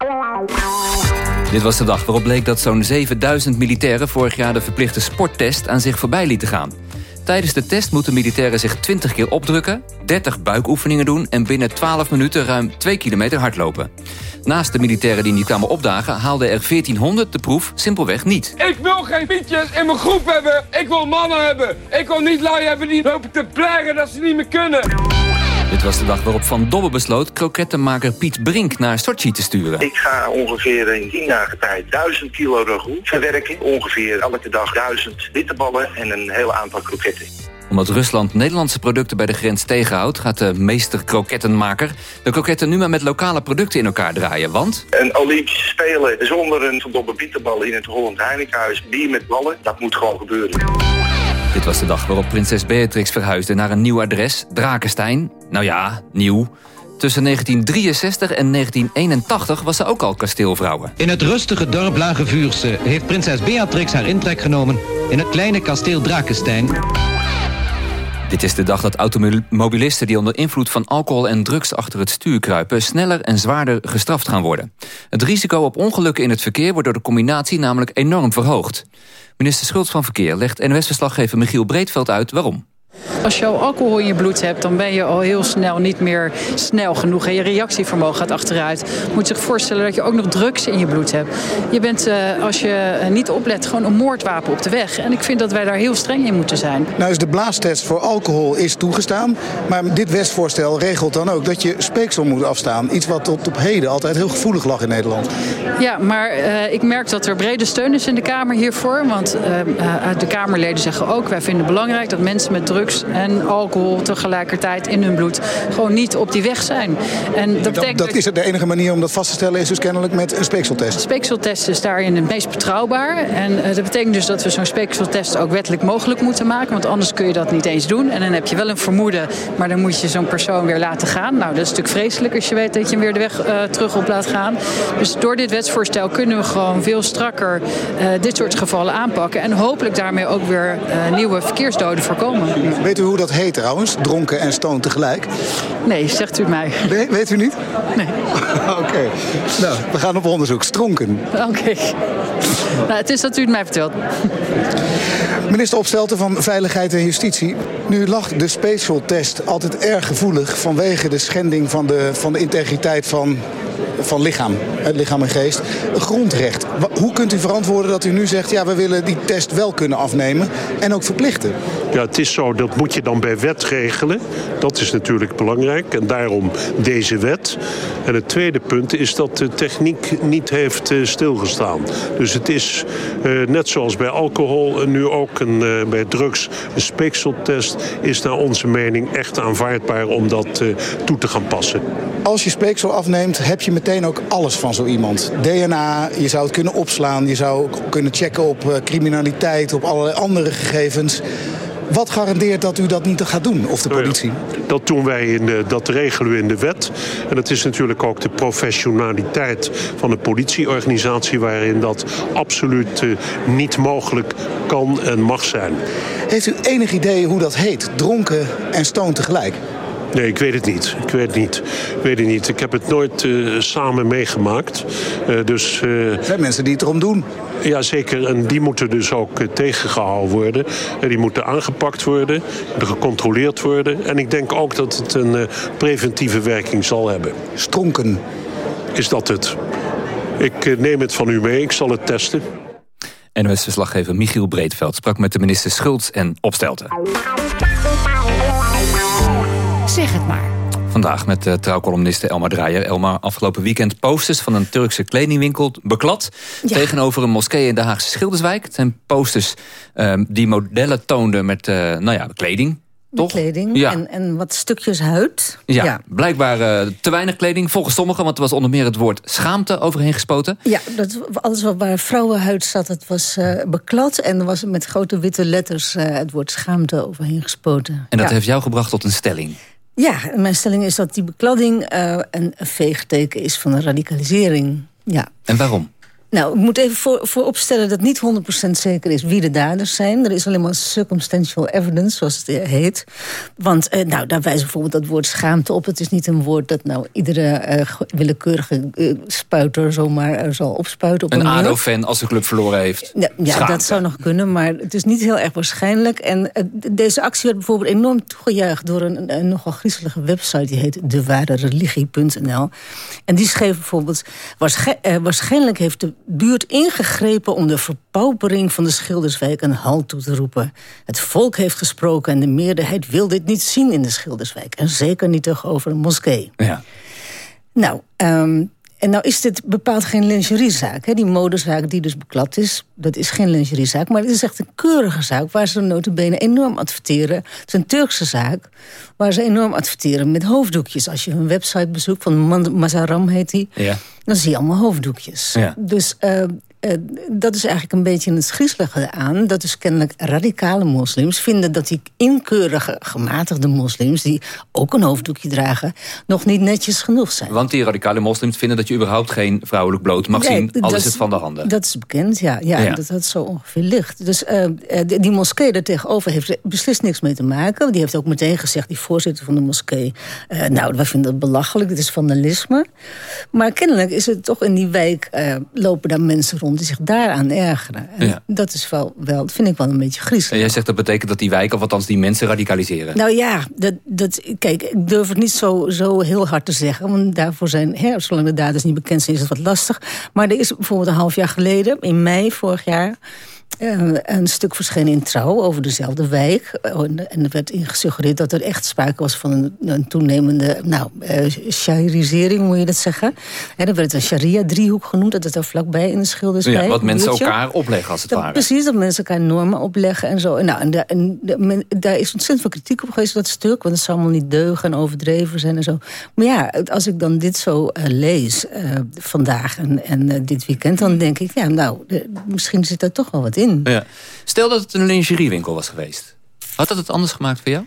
Dit was de dag waarop bleek dat zo'n 7000 militairen... vorig jaar de verplichte sporttest aan zich voorbij lieten gaan. Tijdens de test moeten militairen zich 20 keer opdrukken... 30 buikoefeningen doen en binnen 12 minuten ruim 2 kilometer hardlopen. Naast de militairen die niet kwamen opdagen... haalden er 1400 de proef simpelweg niet. Ik wil geen fietsjes in mijn groep hebben. Ik wil mannen hebben. Ik wil niet lui hebben die lopen te plagen dat ze niet meer kunnen. Was de dag waarop Van Dobbe besloot krokettenmaker Piet Brink naar Sochi te sturen. Ik ga ongeveer in 10 dagen tijd 1000 kilo ragout verwerken. Ongeveer elke dag 1000 bitterballen en een heel aantal kroketten omdat Rusland Nederlandse producten bij de grens tegenhoudt... gaat de meester krokettenmaker de kroketten nu maar met lokale producten in elkaar draaien. Want... Een Olympische Spelen zonder een verdobbe bitterbal in het Holland Heinekenhuis... bier met ballen, dat moet gewoon gebeuren. Dit was de dag waarop prinses Beatrix verhuisde naar een nieuw adres, Drakenstein. Nou ja, nieuw. Tussen 1963 en 1981 was ze ook al kasteelvrouwen. In het rustige dorp Lage Vuurse heeft prinses Beatrix haar intrek genomen... in het kleine kasteel Drakenstein. Dit is de dag dat automobilisten die onder invloed van alcohol en drugs achter het stuur kruipen... sneller en zwaarder gestraft gaan worden. Het risico op ongelukken in het verkeer wordt door de combinatie namelijk enorm verhoogd. Minister Schultz van Verkeer legt NOS-verslaggever Michiel Breedveld uit waarom. Als je al alcohol in je bloed hebt, dan ben je al heel snel niet meer snel genoeg. En je reactievermogen gaat achteruit. Je moet zich voorstellen dat je ook nog drugs in je bloed hebt. Je bent, uh, als je niet oplet, gewoon een moordwapen op de weg. En ik vind dat wij daar heel streng in moeten zijn. Nou is de blaastest voor alcohol is toegestaan. Maar dit wetsvoorstel regelt dan ook dat je speeksel moet afstaan. Iets wat tot op heden altijd heel gevoelig lag in Nederland. Ja, maar uh, ik merk dat er brede steun is in de Kamer hiervoor. Want uh, de Kamerleden zeggen ook, wij vinden het belangrijk dat mensen met drugs en alcohol tegelijkertijd in hun bloed gewoon niet op die weg zijn. En dat, betekent dat, dat is de enige manier om dat vast te stellen is dus kennelijk met een speekseltest. Speekseltest is daarin het meest betrouwbaar. En uh, dat betekent dus dat we zo'n speekseltest ook wettelijk mogelijk moeten maken. Want anders kun je dat niet eens doen. En dan heb je wel een vermoeden, maar dan moet je zo'n persoon weer laten gaan. Nou, dat is natuurlijk vreselijk als je weet dat je hem weer de weg uh, terug op laat gaan. Dus door dit wetsvoorstel kunnen we gewoon veel strakker uh, dit soort gevallen aanpakken. En hopelijk daarmee ook weer nieuwe verkeersdoden voorkomen. Weet u hoe dat heet trouwens? Dronken en stoon tegelijk? Nee, zegt u mij. Weet u niet? Nee. <laughs> Oké. Nou, we gaan op onderzoek. Stronken. Oké. Nou, het is dat u het mij vertelt. Minister Opstelten van Veiligheid en Justitie. Nu lag de special test altijd erg gevoelig... vanwege de schending van de, van de integriteit van van lichaam, lichaam en geest, grondrecht. Hoe kunt u verantwoorden dat u nu zegt... ja, we willen die test wel kunnen afnemen en ook verplichten? Ja, het is zo, dat moet je dan bij wet regelen. Dat is natuurlijk belangrijk en daarom deze wet. En het tweede punt is dat de techniek niet heeft uh, stilgestaan. Dus het is uh, net zoals bij alcohol en nu ook een, uh, bij drugs... een speekseltest is naar onze mening echt aanvaardbaar om dat toe te gaan passen. Als je speeksel afneemt, heb je meteen ook alles van zo iemand. DNA, je zou het kunnen opslaan, je zou kunnen checken op criminaliteit... op allerlei andere gegevens... Wat garandeert dat u dat niet gaat doen, of de politie? Dat doen wij, in de, dat regelen we in de wet. En dat is natuurlijk ook de professionaliteit van de politieorganisatie... waarin dat absoluut uh, niet mogelijk kan en mag zijn. Heeft u enig idee hoe dat heet? Dronken en stoon tegelijk? Nee, ik weet het niet. Ik weet het niet. Ik weet het niet. Ik heb het nooit uh, samen meegemaakt. Uh, dus, uh, er zijn mensen die het erom doen. Ja, zeker. En die moeten dus ook tegengehouden worden. En die moeten aangepakt worden, gecontroleerd worden. En ik denk ook dat het een preventieve werking zal hebben. Stronken. Is dat het? Ik neem het van u mee. Ik zal het testen. NOS-verslaggever Michiel Breedveld sprak met de minister Schultz en Opstelten. Zeg het maar. Vandaag met de trouwcolumniste Elmar Draaier. Elmar, afgelopen weekend posters van een Turkse kledingwinkel beklad... Ja. tegenover een moskee in de Haagse Schilderswijk. Het zijn posters uh, die modellen toonden met uh, nou ja, kleding. Toch? kleding ja. en, en wat stukjes huid. Ja, ja. blijkbaar uh, te weinig kleding volgens sommigen... want er was onder meer het woord schaamte overheen gespoten. Ja, dat, alles wat waar vrouwenhuid zat, het was uh, beklad... en er was met grote witte letters uh, het woord schaamte overheen gespoten. En dat ja. heeft jou gebracht tot een stelling? Ja, mijn stelling is dat die bekladding uh, een veegteken is van een radicalisering. Ja. En waarom? Nou, ik moet even voor, vooropstellen dat niet 100% zeker is wie de daders zijn. Er is alleen maar circumstantial evidence, zoals het heet. Want uh, nou, daar wijst bijvoorbeeld dat woord schaamte op. Het is niet een woord dat nou iedere uh, willekeurige uh, spuiter zomaar zal opspuiten. Op een een ADO-fan als de club verloren heeft. Ja, ja dat zou nog kunnen, maar het is niet heel erg waarschijnlijk. En deze actie werd bijvoorbeeld enorm toegejuicht door een, een, nogal griezelige website. Die heet dewaardereligie.nl. En die schreef bijvoorbeeld... waarschijnlijk heeft de buurt ingegrepen om de verpaupering van de Schilderswijk een halt toe te roepen. Het volk heeft gesproken en de meerderheid wil dit niet zien in de Schilderswijk. En zeker niet tegenover een moskee. Ja. Nou, um, en nou is dit bepaald geen lingeriezaak. Hè? Die modezaak die dus beklad is, dat is geen lingeriezaak. Maar het is echt een keurige zaak waar ze notabene enorm adverteren. Het is een Turkse zaak waar ze enorm adverteren met hoofddoekjes. Als je hun website bezoekt, van Mazaram heet die... Ja. dan zie je allemaal hoofddoekjes. Ja. Dus uh, eh, dat is eigenlijk een beetje het griezelige aan. Dat is kennelijk radicale moslims vinden dat die inkeurige, gematigde moslims... die ook een hoofddoekje dragen, nog niet netjes genoeg zijn. Want die radicale moslims vinden dat je überhaupt geen vrouwelijk bloot mag zien. Al is het van de handen. Dat is bekend, ja. ja, Dat dat zo ongeveer ligt. Dus uh, die moskee er tegenover heeft beslist niks mee te maken. Die heeft ook meteen gezegd, die voorzitter van de moskee... Uh, nou, wij vinden dat belachelijk, dit is vandalisme. Maar kennelijk is het toch in die wijk... Lopen daar mensen rond die zich daaraan ergeren. En ja. dat is wel, wel, dat vind ik wel een beetje griezelig. En jij zegt dat betekent dat die wijk, of althans die mensen radicaliseren. Nou ja, dat, dat, kijk, ik durf het niet zo, zo heel hard te zeggen. Want daarvoor zijn, hè, zolang de daders niet bekend zijn, is het wat lastig. Maar er is bijvoorbeeld een half jaar geleden, in mei vorig jaar een stuk verschenen in Trouw over dezelfde wijk. Uh, en er werd ingesuggereerd dat er echt sprake was van een, toenemende nou, uh, moet je dat zeggen. En er werd een sharia-driehoek genoemd, dat het er vlakbij in de schilders Ja, wat mensen elkaar opleggen, als het dat, ware. Precies, dat mensen elkaar normen opleggen en zo. En, nou, en, men, daar is ontzettend veel kritiek op geweest, dat stuk. Want het zou allemaal niet deugen en overdreven zijn en zo. Maar ja, als ik dan dit zo lees vandaag en, en dit weekend... dan denk ik, ja, nou, misschien zit daar toch wel wat in. Ja. Stel dat het een lingeriewinkel was geweest. Had dat het anders gemaakt voor jou?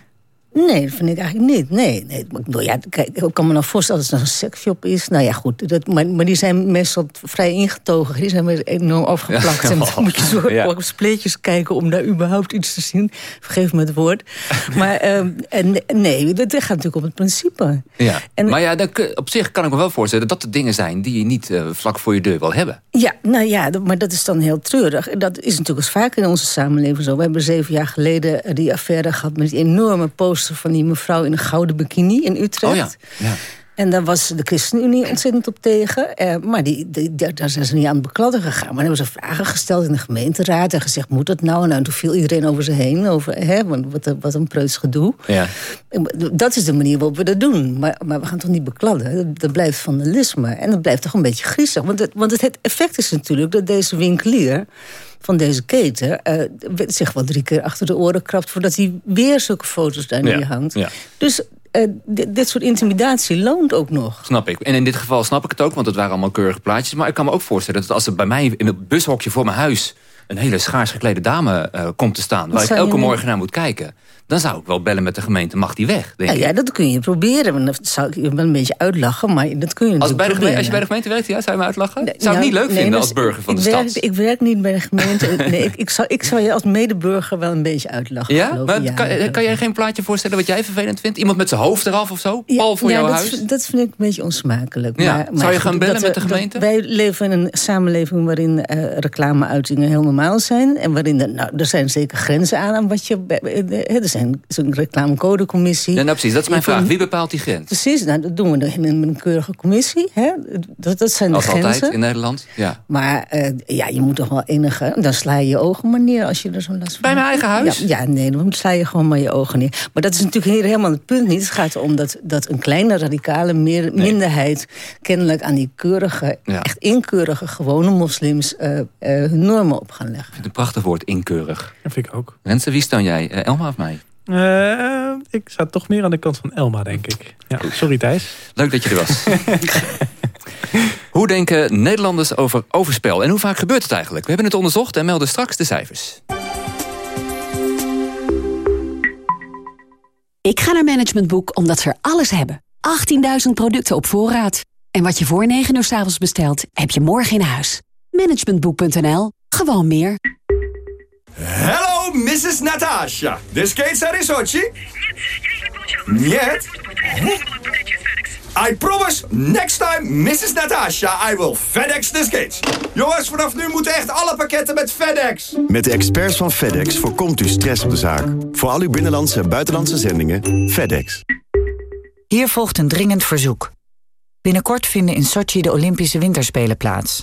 Nee, dat vind ik eigenlijk niet. Nee, nee. Ik, ja, kijk, ik kan me nog voorstellen dat het een seksshop is. Nou ja, goed. Dat, maar, maar die zijn meestal vrij ingetogen. Die zijn weer enorm afgeplakt. Ja. <laughs> En dan moet je zo ja. op spleetjes kijken om daar überhaupt iets te zien. Vergeef me het woord. maar um, en, nee, dat gaat natuurlijk om het principe. Ja. En, maar ja, op zich kan ik me wel voorstellen dat de dingen zijn... die je niet uh, vlak voor je deur wil hebben. Ja, nou ja, maar dat is dan heel treurig. Dat is natuurlijk eens vaak in onze samenleving zo. We hebben zeven jaar geleden die affaire gehad... met die enorme poster van die mevrouw in een gouden bikini in Utrecht. Oh ja, ja. En daar was de ChristenUnie ontzettend op tegen. Eh, maar die, die, daar zijn ze niet aan het bekladden gegaan. Maar dan hebben ze vragen gesteld in de gemeenteraad... en gezegd, moet dat nou? En toen viel iedereen over ze heen. Over, hè, wat, wat een preuts gedoe. Ja. Dat is de manier waarop we dat doen. Maar, maar we gaan toch niet bekladden? Dat, dat blijft vandalisme. En dat blijft toch een beetje griezelig. Want het, want het effect is natuurlijk dat deze winkelier van deze keten... Uh, zich wel drie keer achter de oren krabt... voordat hij weer zulke foto's daar neerhangt. Ja, ja. Dus uh, dit, dit, soort intimidatie loont ook nog. Snap ik. En in dit geval snap ik het ook, want het waren allemaal keurige plaatjes. Maar ik kan me ook voorstellen dat als er bij mij in het bushokje voor mijn huis... een hele schaars geklede dame uh, komt te staan... waar ik elke morgen naar moet kijken dan zou ik wel bellen met de gemeente, mag die weg? Denk ja, ja, dat kun je proberen. Dat zou ik je wel een beetje uitlachen, maar dat kun je als, bij de gemeente, als je bij de gemeente werkt, ja, zou je me uitlachen? Nee, zou je het niet leuk nee, vinden als burger van ik de werk, stad? Ik werk niet bij de gemeente. <laughs> nee, ik, ik, zou, ik zou je als medeburger wel een beetje uitlachen. Ja? Maar ja, kan, kan jij geen plaatje voorstellen wat jij vervelend vindt? Iemand met zijn hoofd eraf of zo? Pal voor jouw dat, huis? dat vind ik een beetje onsmakelijk. Ja. Maar, maar zou je gaan bellen dat, met de gemeente? wij leven in een samenleving waarin uh, reclameuitingen heel normaal zijn. En waarin er, nou, er zijn zeker grenzen aan, aan wat je... Er zijn, zijn reclamecodecommissie. Ja, nou precies, dat is mijn vraag. Wie bepaalt die grens? Precies, nou, dat doen we in een keurige commissie. Hè? Dat, dat zijn de Als grenzen. altijd in Nederland, ja. Maar uh, ja, je moet toch wel enige... Dan sla je je ogen maar neer als je er zo'n last van Bij mijn eigen huis? Ja, ja, nee, dan sla je gewoon maar je ogen neer. Maar dat is natuurlijk hier helemaal het punt niet. Het gaat erom dat, dat een kleine radicale meer, nee. minderheid... kennelijk aan die keurige, ja. echt inkeurige gewone moslims... Uh, uh, hun normen op gaan leggen. Ik vind het een prachtig woord, inkeurig. Dat vind ik ook. Rensen, wie staan jij? Elma of mij? Uh, ik sta toch meer aan de kant van Elma, denk ik. Ja, sorry Thijs. Leuk dat je er was. <laughs> hoe denken Nederlanders over overspel? En hoe vaak gebeurt het eigenlijk? We hebben het onderzocht en melden straks de cijfers. Ik ga naar Management Boek omdat ze er alles hebben. 18.000 producten op voorraad. En wat je voor 9 uur s avonds bestelt, heb je morgen in huis. Managementboek.nl. Gewoon meer. Hello, Mrs. Natasha. The skates are in Sochi? Нет. I promise, next time, Mrs. Natasha, I will FedEx the skates. Jongens, vanaf nu moeten echt alle pakketten met FedEx. Met de experts van FedEx voorkomt u stress op de zaak. Voor al uw binnenlandse en buitenlandse zendingen, FedEx. Hier volgt een dringend verzoek. Binnenkort vinden in Sochi de Olympische Winterspelen plaats.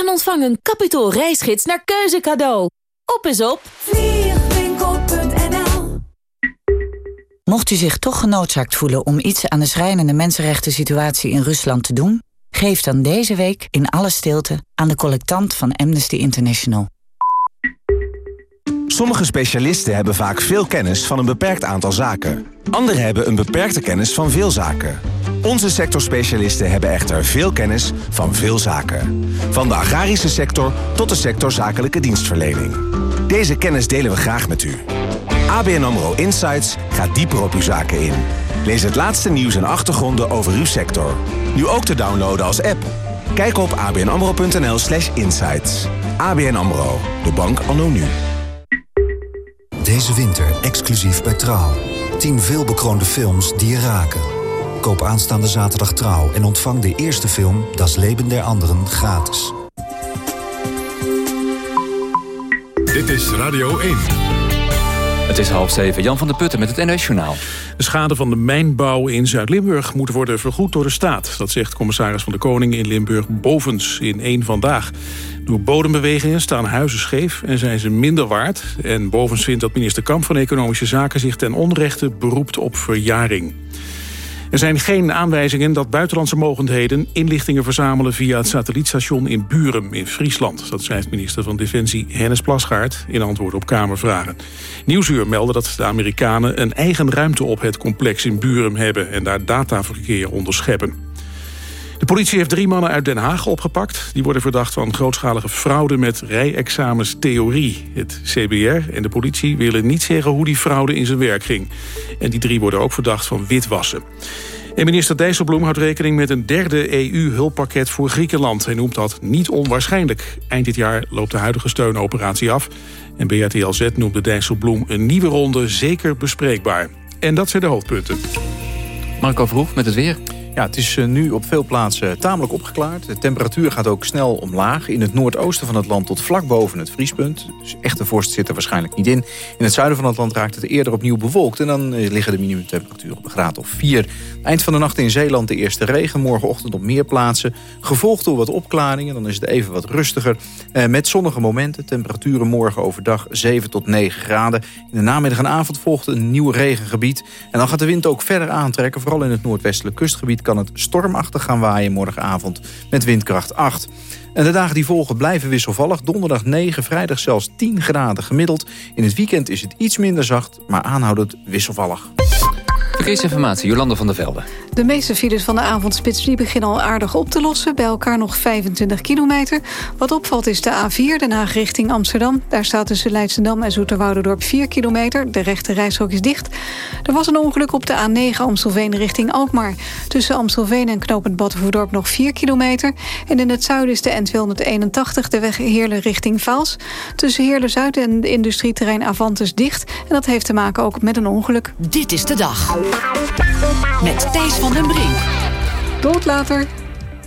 En ontvang een kapitaal reisgids naar keuze cadeau. Op is op vliegwinkel.nl Mocht u zich toch genoodzaakt voelen om iets aan de schrijnende mensenrechten situatie in Rusland te doen, geef dan deze week in alle stilte aan de collectant van Amnesty International. Sommige specialisten hebben vaak veel kennis van een beperkt aantal zaken. Anderen hebben een beperkte kennis van veel zaken. Onze sectorspecialisten hebben echter veel kennis van veel zaken. Van de agrarische sector tot de sector zakelijke dienstverlening. Deze kennis delen we graag met u. ABN AMRO Insights gaat dieper op uw zaken in. Lees het laatste nieuws en achtergronden over uw sector. Nu ook te downloaden als app. Kijk op abnamro.nl slash insights. ABN AMRO, de bank anno nu. Deze winter exclusief bij Trouw. 10 veelbekroonde films die je raken. Koop aanstaande zaterdag Trouw en ontvang de eerste film Das Leben der Anderen gratis. Dit is Radio 1. Het is half zeven. Jan van der Putten met het NOS Journaal. De schade van de mijnbouw in Zuid-Limburg moet worden vergoed door de staat. Dat zegt commissaris van de Koning in Limburg bovens in één Vandaag. Door bodembewegingen staan huizen scheef en zijn ze minder waard. En bovens vindt dat minister Kamp van Economische Zaken... zich ten onrechte beroept op verjaring. Er zijn geen aanwijzingen dat buitenlandse mogendheden inlichtingen verzamelen via het satellietstation in Burum in Friesland. Dat schrijft minister van Defensie Hennis Plasgaard in antwoord op Kamervragen. Nieuwsuur meldde dat de Amerikanen een eigen ruimte op het complex in Burum hebben en daar dataverkeer onderscheppen. De politie heeft drie mannen uit Den Haag opgepakt. Die worden verdacht van grootschalige fraude met rijexamens theorie. Het CBR en de politie willen niet zeggen hoe die fraude in zijn werk ging. En die drie worden ook verdacht van witwassen. En minister Dijsselbloem houdt rekening met een derde EU-hulppakket voor Griekenland. Hij noemt dat niet onwaarschijnlijk. Eind dit jaar loopt de huidige steunoperatie af. En BRTLZ noemde Dijsselbloem een nieuwe ronde zeker bespreekbaar. En dat zijn de hoofdpunten. Marco Vroeg met het weer. Ja, het is eh, nu op veel plaatsen tamelijk opgeklaard. De temperatuur gaat ook snel omlaag. In het noordoosten van het land tot vlak boven het vriespunt. Dus echte vorst zit er waarschijnlijk niet in. In het zuiden van het land raakt het eerder opnieuw bewolkt. En dan eh, liggen de minimumtemperaturen op een graad of 4. Eind van de nacht in Zeeland de eerste regen. Morgenochtend op meer plaatsen. Gevolgd door wat opklaringen. Dan is het even wat rustiger. Eh, met zonnige momenten. Temperaturen morgen overdag 7 tot 9 graden. In de namiddag en avond volgt een nieuw regengebied. En dan gaat de wind ook verder aantrekken. Vooral in het noordwestelijk kustgebied kan het stormachtig gaan waaien morgenavond met windkracht 8. En de dagen die volgen blijven wisselvallig. Donderdag 9, vrijdag zelfs 10 graden gemiddeld. In het weekend is het iets minder zacht, maar aanhoudend wisselvallig. Verkeersinformatie, Jolanda van der Velde. De meeste files van de avondspits die beginnen al aardig op te lossen. Bij elkaar nog 25 kilometer. Wat opvalt is de A4, Den Haag richting Amsterdam. Daar staat tussen Leidschendam en Zoeterwouderdorp 4 kilometer. De rechte reishok is dicht. Er was een ongeluk op de A9 Amstelveen richting Alkmaar. Tussen Amstelveen en knooppunt Battenvoerdorp nog 4 kilometer. En in het zuiden is de N281 de weg Heerlen richting Vaals. Tussen Heerlen-Zuid en het industrieterrein Avantus dicht. En dat heeft te maken ook met een ongeluk. Dit is de dag. Met Thijs van den Brink. Tot later.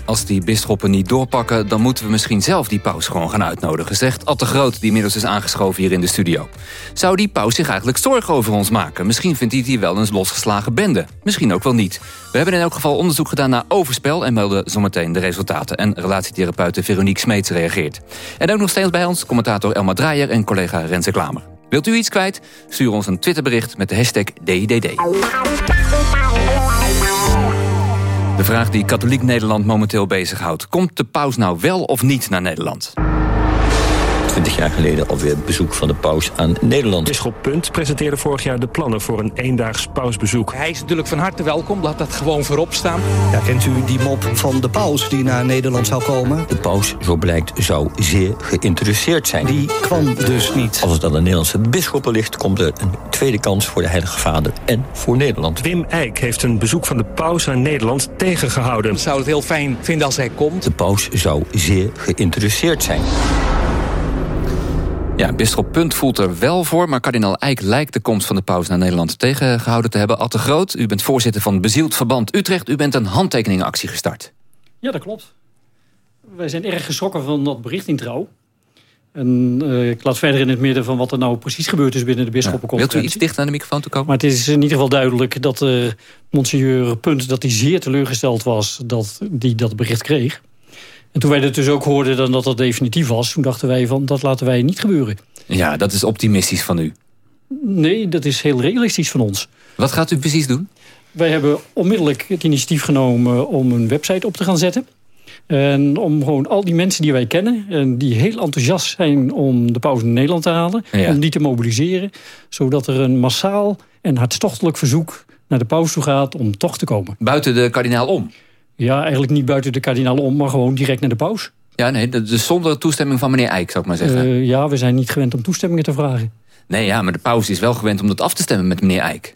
Als die bisschoppen niet doorpakken, dan moeten we misschien zelf die paus gewoon gaan uitnodigen, zegt Ad de Groot, die inmiddels is aangeschoven hier in de studio. Zou die paus zich eigenlijk zorgen over ons maken? Misschien vindt hij die wel een losgeslagen bende. Misschien ook wel niet. We hebben in elk geval onderzoek gedaan naar overspel en melden zometeen de resultaten. En relatietherapeute Veronique Smeets reageert. En ook nog steeds bij ons commentator Elma Draaier en collega Renze Klamer. Wilt u iets kwijt? Stuur ons een Twitterbericht met de hashtag DIDD. De vraag die katholiek Nederland momenteel bezighoudt. Komt de paus nou wel of niet naar Nederland? 20 jaar geleden alweer bezoek van de paus aan Nederland. Bisschop Punt presenteerde vorig jaar de plannen voor een eendaags pausbezoek. Hij is natuurlijk van harte welkom, laat dat gewoon voorop staan. Ja, kent u die mop van de paus die naar Nederland zou komen? De paus, zo blijkt, zou zeer geïnteresseerd zijn. Die kwam dus niet. Als het aan de Nederlandse bisschoppen ligt... komt er een tweede kans voor de Heilige Vader en voor Nederland. Wim Eijk heeft een bezoek van de paus aan Nederland tegengehouden. Ik zou het heel fijn vinden als hij komt. De paus zou zeer geïnteresseerd zijn. Ja, bisschop Punt voelt er wel voor... maar kardinaal Eijk lijkt de komst van de paus naar Nederland tegengehouden te hebben. Atte Groot, u bent voorzitter van Bezield Verband Utrecht. U bent een handtekeningenactie gestart. Ja, dat klopt. Wij zijn erg geschrokken van dat bericht in Trouw. En uh, ik laat verder in het midden van wat er nou precies gebeurd is binnen de bisschoppenconferentie. Ja. Wilt u iets dicht aan de microfoon te komen? Maar het is in ieder geval duidelijk dat uh, monseigneur Punt... dat hij zeer teleurgesteld was dat hij dat bericht kreeg. En toen wij het dus ook hoorden dan dat dat definitief was... toen dachten wij van, dat laten wij niet gebeuren. Ja, dat is optimistisch van u. Nee, dat is heel realistisch van ons. Wat gaat u precies doen? Wij hebben onmiddellijk het initiatief genomen om een website op te gaan zetten. En om gewoon al die mensen die wij kennen... en die heel enthousiast zijn om de pauze in Nederland te halen... om die te mobiliseren, zodat er een massaal en hartstochtelijk verzoek... naar de paus toe gaat om toch te komen. Buiten de kardinaal om? Ja, eigenlijk niet buiten de kardinaal om, maar gewoon direct naar de paus. Ja, nee, dus zonder toestemming van meneer Eijk, zou ik maar zeggen. Uh, ja, we zijn niet gewend om toestemmingen te vragen. Nee, ja, maar de paus is wel gewend om dat af te stemmen met meneer Eijk.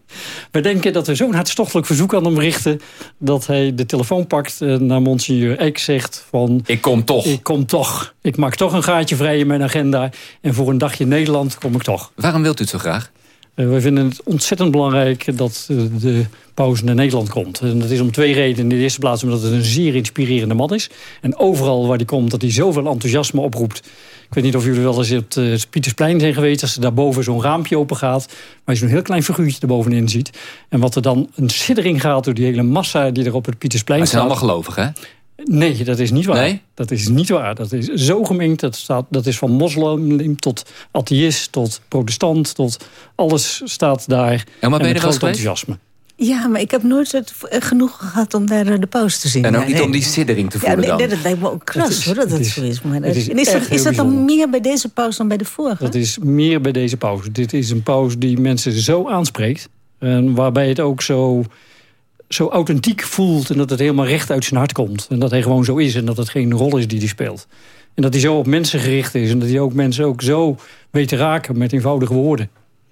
We denken dat we zo'n hartstochtelijk verzoek aan hem richten... dat hij de telefoon pakt en naar monsieur Eijk zegt van... Ik kom toch. Ik kom toch. Ik maak toch een gaatje vrij in mijn agenda. En voor een dagje Nederland kom ik toch. Waarom wilt u het zo graag? Uh, we vinden het ontzettend belangrijk dat uh, de paus naar Nederland komt. En dat is om twee redenen. In de eerste plaats omdat het een zeer inspirerende man is. En overal waar hij komt, dat hij zoveel enthousiasme oproept. Ik weet niet of jullie wel eens op het Pietersplein zijn geweest... als er daarboven zo'n raampje open gaat... waar je zo'n heel klein figuurtje erbovenin ziet. En wat er dan een siddering gaat door die hele massa... die er op het Pietersplein maar staat. zijn allemaal gelovig, hè? Nee, dat is niet waar. Nee? Dat is niet waar. Dat is zo gemengd. Dat, staat, dat is van moslim tot atheïst, tot protestant, tot alles staat daar. En maar ben je er wel enthousiasme. Ja, maar ik heb nooit het genoeg gehad om daar de pauze te zien. En ook niet om die siddering te voelen ja, nee, dan? dat lijkt me ook kras, is, hoor, dat het, is, zo is. Maar het is en is, dat, is dat dan meer bij deze pauze dan bij de vorige? Dat is meer bij deze pauze. Dit is een pauze die mensen zo aanspreekt. En waarbij het ook zo, zo authentiek voelt. En dat het helemaal recht uit zijn hart komt. En dat hij gewoon zo is. En dat het geen rol is die hij speelt. En dat hij zo op mensen gericht is. En dat hij ook mensen ook zo weet te raken met eenvoudige woorden.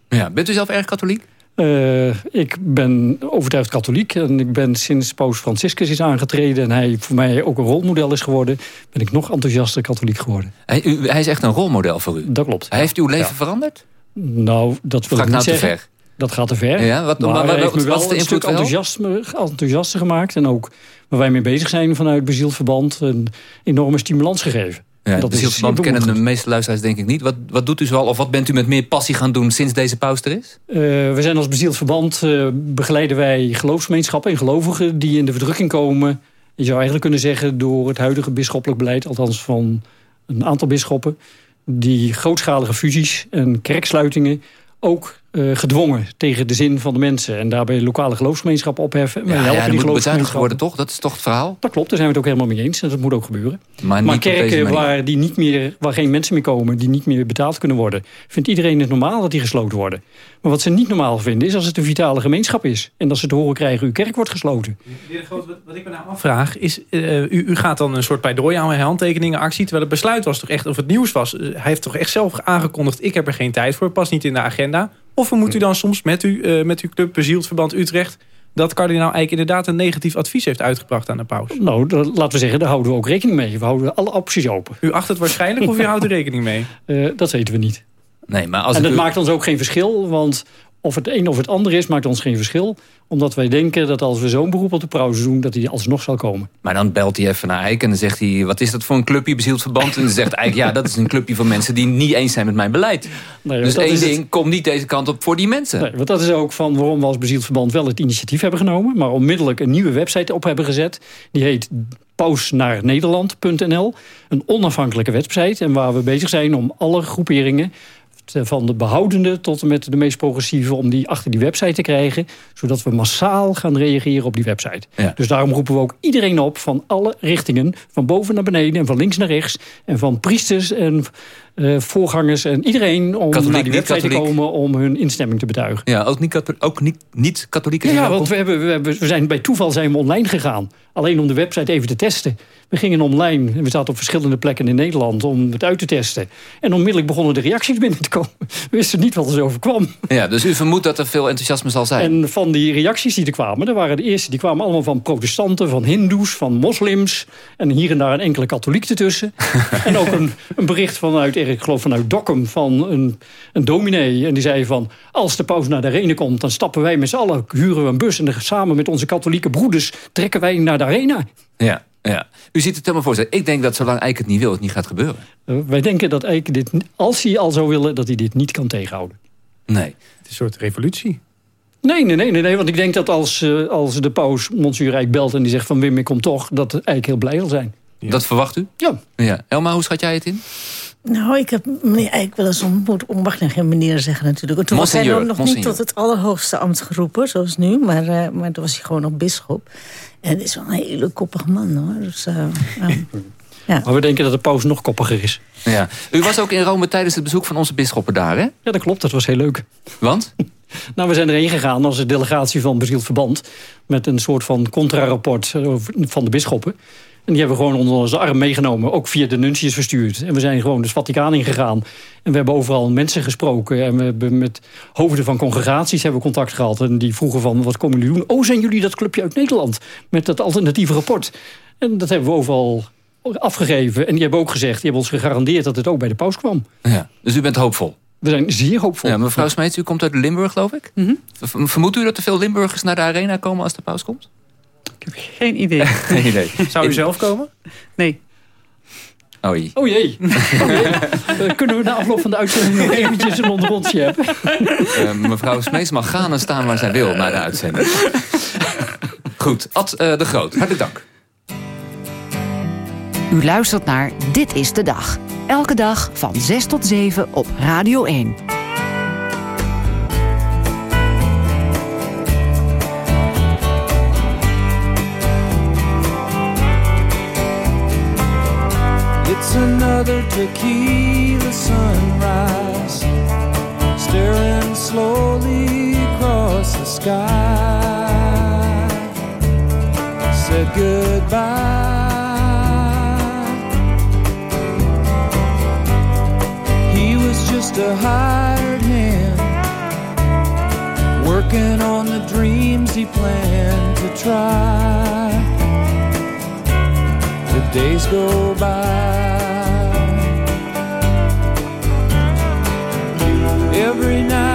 Ja, bent u zelf erg katholiek? Uh, ik ben overtuigd katholiek. En ik ben sinds paus Franciscus is aangetreden... en hij voor mij ook een rolmodel is geworden... ben ik nog enthousiaster katholiek geworden. Hij, u, hij is echt een rolmouwel voor u? Dat klopt. Hij heeft uw leven ja. veranderd? Nou, dat wil Ga ik niet nou te zeggen. ver? Dat gaat te ver. Ja, wat, maar maar, hij heeft wat, me wat is wel de een stuk invloed wel? enthousiasme, enthousiaster gemaakt. En ook waar wij mee bezig zijn vanuit Bezield Verband... een enorme stimulans gegeven. Ja, dat is verband kennen de meeste luisteraars denk ik niet. Wat, wat doet u zoal of wat bent u met meer passie gaan doen sinds deze paus er is? Uh, we zijn als bezield verband, uh, begeleiden wij geloofsgemeenschappen en gelovigen die in de verdrukking komen. Je zou eigenlijk kunnen zeggen door het huidige bisschoppelijk beleid, althans van een aantal bisschoppen, die grootschalige fusies en kerksluitingen ook uh, gedwongen tegen de zin van de mensen. En daarbij lokale geloofsgemeenschappen opheffen. Ja, ja, ja moet bezuinigd worden toch? Dat is toch het verhaal? Dat klopt, daar zijn we het ook helemaal mee eens. En dat moet ook gebeuren. Maar, maar kerken waar, die niet meer, waar geen mensen meer komen... die niet meer betaald kunnen worden... vindt iedereen het normaal dat die gesloten worden. Maar wat ze niet normaal vinden is als het een vitale gemeenschap is. En dat ze te horen krijgen, uw kerk wordt gesloten. Meneer de Groot, wat ik me nou afvraag is... Uh, u, u, gaat dan een soort pleidooi aan mijn handtekeningenactie... terwijl het besluit was toch echt, of het nieuws was... Uh, hij heeft toch echt zelf aangekondigd... ik heb er geen tijd voor, past niet in de agenda... Of moet u dan soms met, u, uh, met uw club Bezield Verband Utrecht... dat kardinaal Eijk inderdaad een negatief advies heeft uitgebracht aan de paus? Nou, dat, laten we zeggen, daar houden we ook rekening mee. We houden alle opties open. U acht het waarschijnlijk of u <laughs> houdt er rekening mee? Uh, dat weten we niet. Nee, maar als en dat u... maakt ons ook geen verschil, want of het een of het ander is, maakt ons geen verschil. Omdat wij denken dat als we zo'n beroep op de pauze doen... dat hij alsnog zal komen. Maar dan belt hij even naar Eik en dan zegt hij... wat is dat voor een clubje, bezield verband? En dan zegt Eik, ja, dat is een clubje van mensen... die niet eens zijn met mijn beleid. Nee, dus één ding, het... kom niet deze kant op voor die mensen. Nee, want dat is ook van waarom we als bezield verband wel het initiatief hebben genomen... maar onmiddellijk een nieuwe website op hebben gezet. Die heet pausnaarnederland.nl. Een onafhankelijke website. En waar we bezig zijn om alle groeperingen van de behoudende tot en met de meest progressieve... om die achter die website te krijgen. Zodat we massaal gaan reageren op die website. Ja. Dus daarom roepen we ook iedereen op van alle richtingen. Van boven naar beneden en van links naar rechts. En van priesters en uh, voorgangers en iedereen... om katholiek, naar die website te komen om hun instemming te betuigen. Ja, ook niet, ook niet, niet katholieken. Ja, want we, hebben, we, hebben, we zijn bij toeval zijn we online gegaan. Alleen om de website even te testen. We gingen online, en we zaten op verschillende plekken in Nederland... om het uit te testen. En onmiddellijk begonnen de reacties binnen te komen. We wisten niet wat er overkwam. Ja, dus u vermoedt dat er veel enthousiasme zal zijn. En van die reacties die er kwamen, er waren de eerste... die kwamen allemaal van protestanten, van hindoes, van moslims... en hier en daar een enkele katholiek ertussen. <laughs> en ook een, een bericht vanuit, ik geloof vanuit Dokkum... van een, een dominee. En die zei van, als de paus naar de arena komt... dan stappen wij met z'n allen, huren we een bus... en dan samen met onze katholieke broeders trekken wij naar de arena. Ja, ja. U ziet het helemaal voor zich. Ik denk dat zolang Eik het niet wil, het niet gaat gebeuren. Uh, wij denken dat Eik dit, als hij al zou willen... dat hij dit niet kan tegenhouden. Nee. Het is een soort revolutie. Nee, nee, nee, nee, nee, want ik denk dat als, uh, als de paus Monsieur Eik belt... en die zegt van Wim, ik kom toch, dat Eik heel blij zal zijn. Dat verwacht u? Ja. ja. Elma, hoe schat jij het in? Nou, ik heb meneer eigenlijk wel eens ontmoet. Ik mag nog geen meneer zeggen natuurlijk. Toen was hij nog, nog niet tot het allerhoogste ambt geroepen, zoals nu. Maar, uh, maar toen was hij gewoon nog bisschop. En het is wel een hele koppige man, hoor. Dus, uh, <laughs> ja. Maar we denken dat de paus nog koppiger is. Ja. U was ook in Rome tijdens het bezoek van onze bisschoppen daar, hè? Ja, dat klopt. Dat was heel leuk. Want? <laughs> Nou, we zijn erheen gegaan als delegatie van Bezield Verband... met een soort van contra-rapport van de bisschoppen. En die hebben we gewoon onder onze arm meegenomen. Ook via de nuncius verstuurd. En we zijn gewoon het Vaticaan ingegaan. En we hebben overal mensen gesproken. En we hebben met hoofden van congregaties hebben contact gehad. En die vroegen van, wat komen jullie doen? Oh, zijn jullie dat clubje uit Nederland? Met dat alternatieve rapport. En dat hebben we overal afgegeven. En die hebben ook gezegd, die hebben ons gegarandeerd dat het ook bij de paus kwam. Ja, dus u bent hoopvol? We zijn zeer hoopvol. Ja, mevrouw Smeets, u komt uit Limburg, geloof ik. Mm Vermoedt u dat er veel Limburgers naar de arena komen als de paus komt? Ik heb geen idee. <laughs> geen idee. <laughs> Zou u zelf komen? Nee. Oh jee. Oh jee. <laughs> Oh jee. kunnen we na afloop van de uitzending nog eventjes een onderrondje hebben? Uh, mevrouw Smeets mag gaan en staan waar zij wil na de uitzending. Goed, Ad uh, de Groot, hartelijk dank. U luistert naar Dit is de Dag. Elke dag van 6 tot 7 op Radio 1. It's another tequila sunrise Staring slowly across the sky Said goodbye a hired hand Working on the dreams he planned to try. The days go by. Every night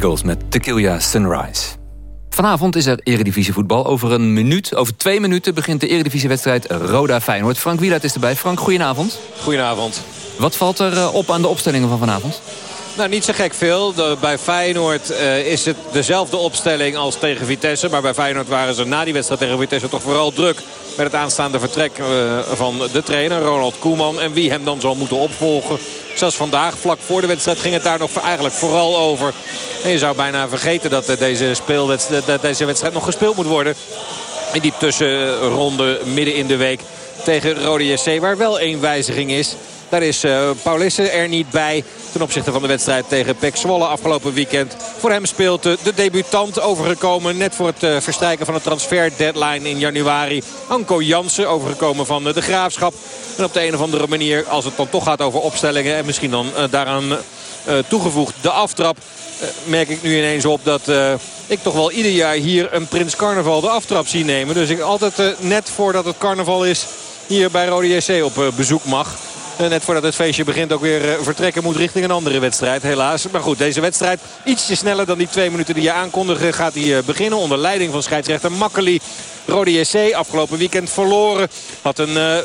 Eagles met Tequila Sunrise. Vanavond is er Eredivisie voetbal. Over een minuut, over twee minuten begint de Eredivisiewedstrijd Roda Feyenoord. Frank Wieluid is erbij. Frank, goedenavond. Goedenavond. Wat valt er eh, op aan de opstellingen van vanavond? Nou, niet zo gek veel. De, bij Feyenoord uh, is het dezelfde opstelling als tegen Vitesse. Maar bij Feyenoord waren ze na die wedstrijd tegen Vitesse toch vooral druk... met het aanstaande vertrek uh, van de trainer, Ronald Koeman. En wie hem dan zal moeten opvolgen. Zoals vandaag, vlak voor de wedstrijd, ging het daar nog eigenlijk vooral over. En je zou bijna vergeten dat, uh, deze, speelwedstrijd, deze wedstrijd nog gespeeld moet worden. In die tussenronde midden in de week tegen Rode JC. Waar wel één wijziging is. Daar is uh, Paulisse er niet bij ten opzichte van de wedstrijd tegen Pek Zwolle afgelopen weekend. Voor hem speelt uh, de debutant overgekomen net voor het uh, verstrijken van de transfer deadline in januari. Anko Jansen overgekomen van de Graafschap. En op de een of andere manier als het dan toch gaat over opstellingen en misschien dan daaraan toegevoegd de aftrap. merk ik nu ineens op dat ik toch wel ieder jaar hier een Prins Carnaval de aftrap zie nemen. Dus ik altijd net voordat het carnaval is hier bij Rode JC op bezoek mag. Net voordat het feestje begint ook weer vertrekken moet richting een andere wedstrijd. Helaas. Maar goed, deze wedstrijd ietsje sneller dan die twee minuten die je aankondigen gaat hij beginnen. Onder leiding van scheidsrechter Makkeli. Rode JC afgelopen weekend verloren. Had een... Uh,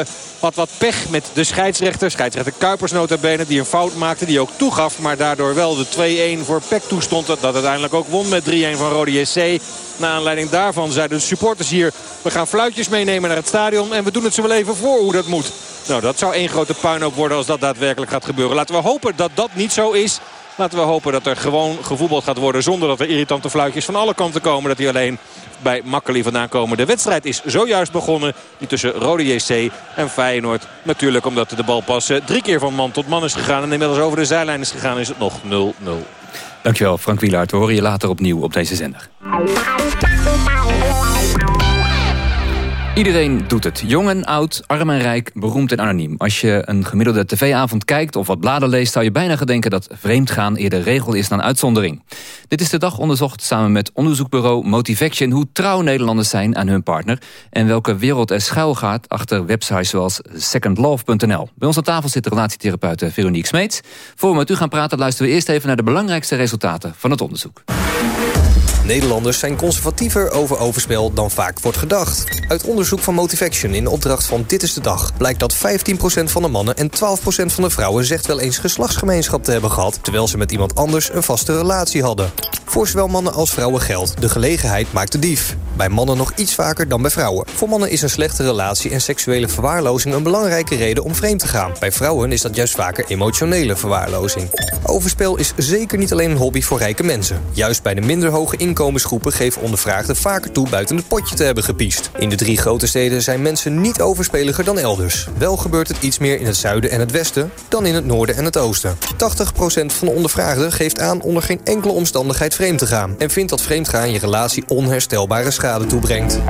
uh, had wat pech met de scheidsrechter. Scheidsrechter Kuipers notabene die een fout maakte. Die ook toegaf. Maar daardoor wel de 2-1 voor Peck toestond. Dat uiteindelijk ook won met 3-1 van Rode JC. Na aanleiding daarvan zeiden de supporters hier... we gaan fluitjes meenemen naar het stadion. En we doen het zo wel even voor hoe dat moet. Nou, dat zou één grote puinhoop worden als dat daadwerkelijk gaat gebeuren. Laten we hopen dat dat niet zo is. Laten we hopen dat er gewoon gevoetbald gaat worden... zonder dat er irritante fluitjes van alle kanten komen. Dat die alleen bij Makkeli vandaan komen. De wedstrijd is zojuist begonnen. Die tussen Rode JC en Feyenoord. Natuurlijk omdat de bal pas drie keer van man tot man is gegaan. En inmiddels over de zijlijn is gegaan is het nog 0-0. Dankjewel Frank Wielaert. We horen je later opnieuw op deze zender. Iedereen doet het. Jong en oud, arm en rijk, beroemd en anoniem. Als je een gemiddelde tv-avond kijkt of wat bladen leest... zou je bijna gedenken dat vreemdgaan eerder regel is dan uitzondering. Dit is de dag onderzocht samen met onderzoekbureau Motivaction... hoe trouw Nederlanders zijn aan hun partner... en welke wereld er schuil gaat achter websites zoals secondlove.nl. Bij ons aan tafel zit de relatietherapeut Veronique Smeets. Voor we met u gaan praten luisteren we eerst even naar de belangrijkste resultaten van het onderzoek. Nederlanders zijn conservatiever over overspel dan vaak wordt gedacht. Uit onderzoek van Motivaction in opdracht van Dit is de Dag... blijkt dat 15% van de mannen en 12% van de vrouwen... zegt wel eens geslachtsgemeenschap te hebben gehad... terwijl ze met iemand anders een vaste relatie hadden. Voor zowel mannen als vrouwen geldt, de gelegenheid maakt de dief. Bij mannen nog iets vaker dan bij vrouwen. Voor mannen is een slechte relatie en seksuele verwaarlozing... een belangrijke reden om vreemd te gaan. Bij vrouwen is dat juist vaker emotionele verwaarlozing. Overspel is zeker niet alleen een hobby voor rijke mensen. Juist bij de minder hoge inkomensgroepen geven ondervraagden vaker toe buiten het potje te hebben gepiest. In de drie grote steden zijn mensen niet overspeliger dan elders. Wel gebeurt het iets meer in het zuiden en het westen dan in het noorden en het oosten. 80% van de ondervraagden geeft aan onder geen enkele omstandigheid vreemd te gaan. En vindt dat vreemdgaan je relatie onherstelbare schade toebrengt.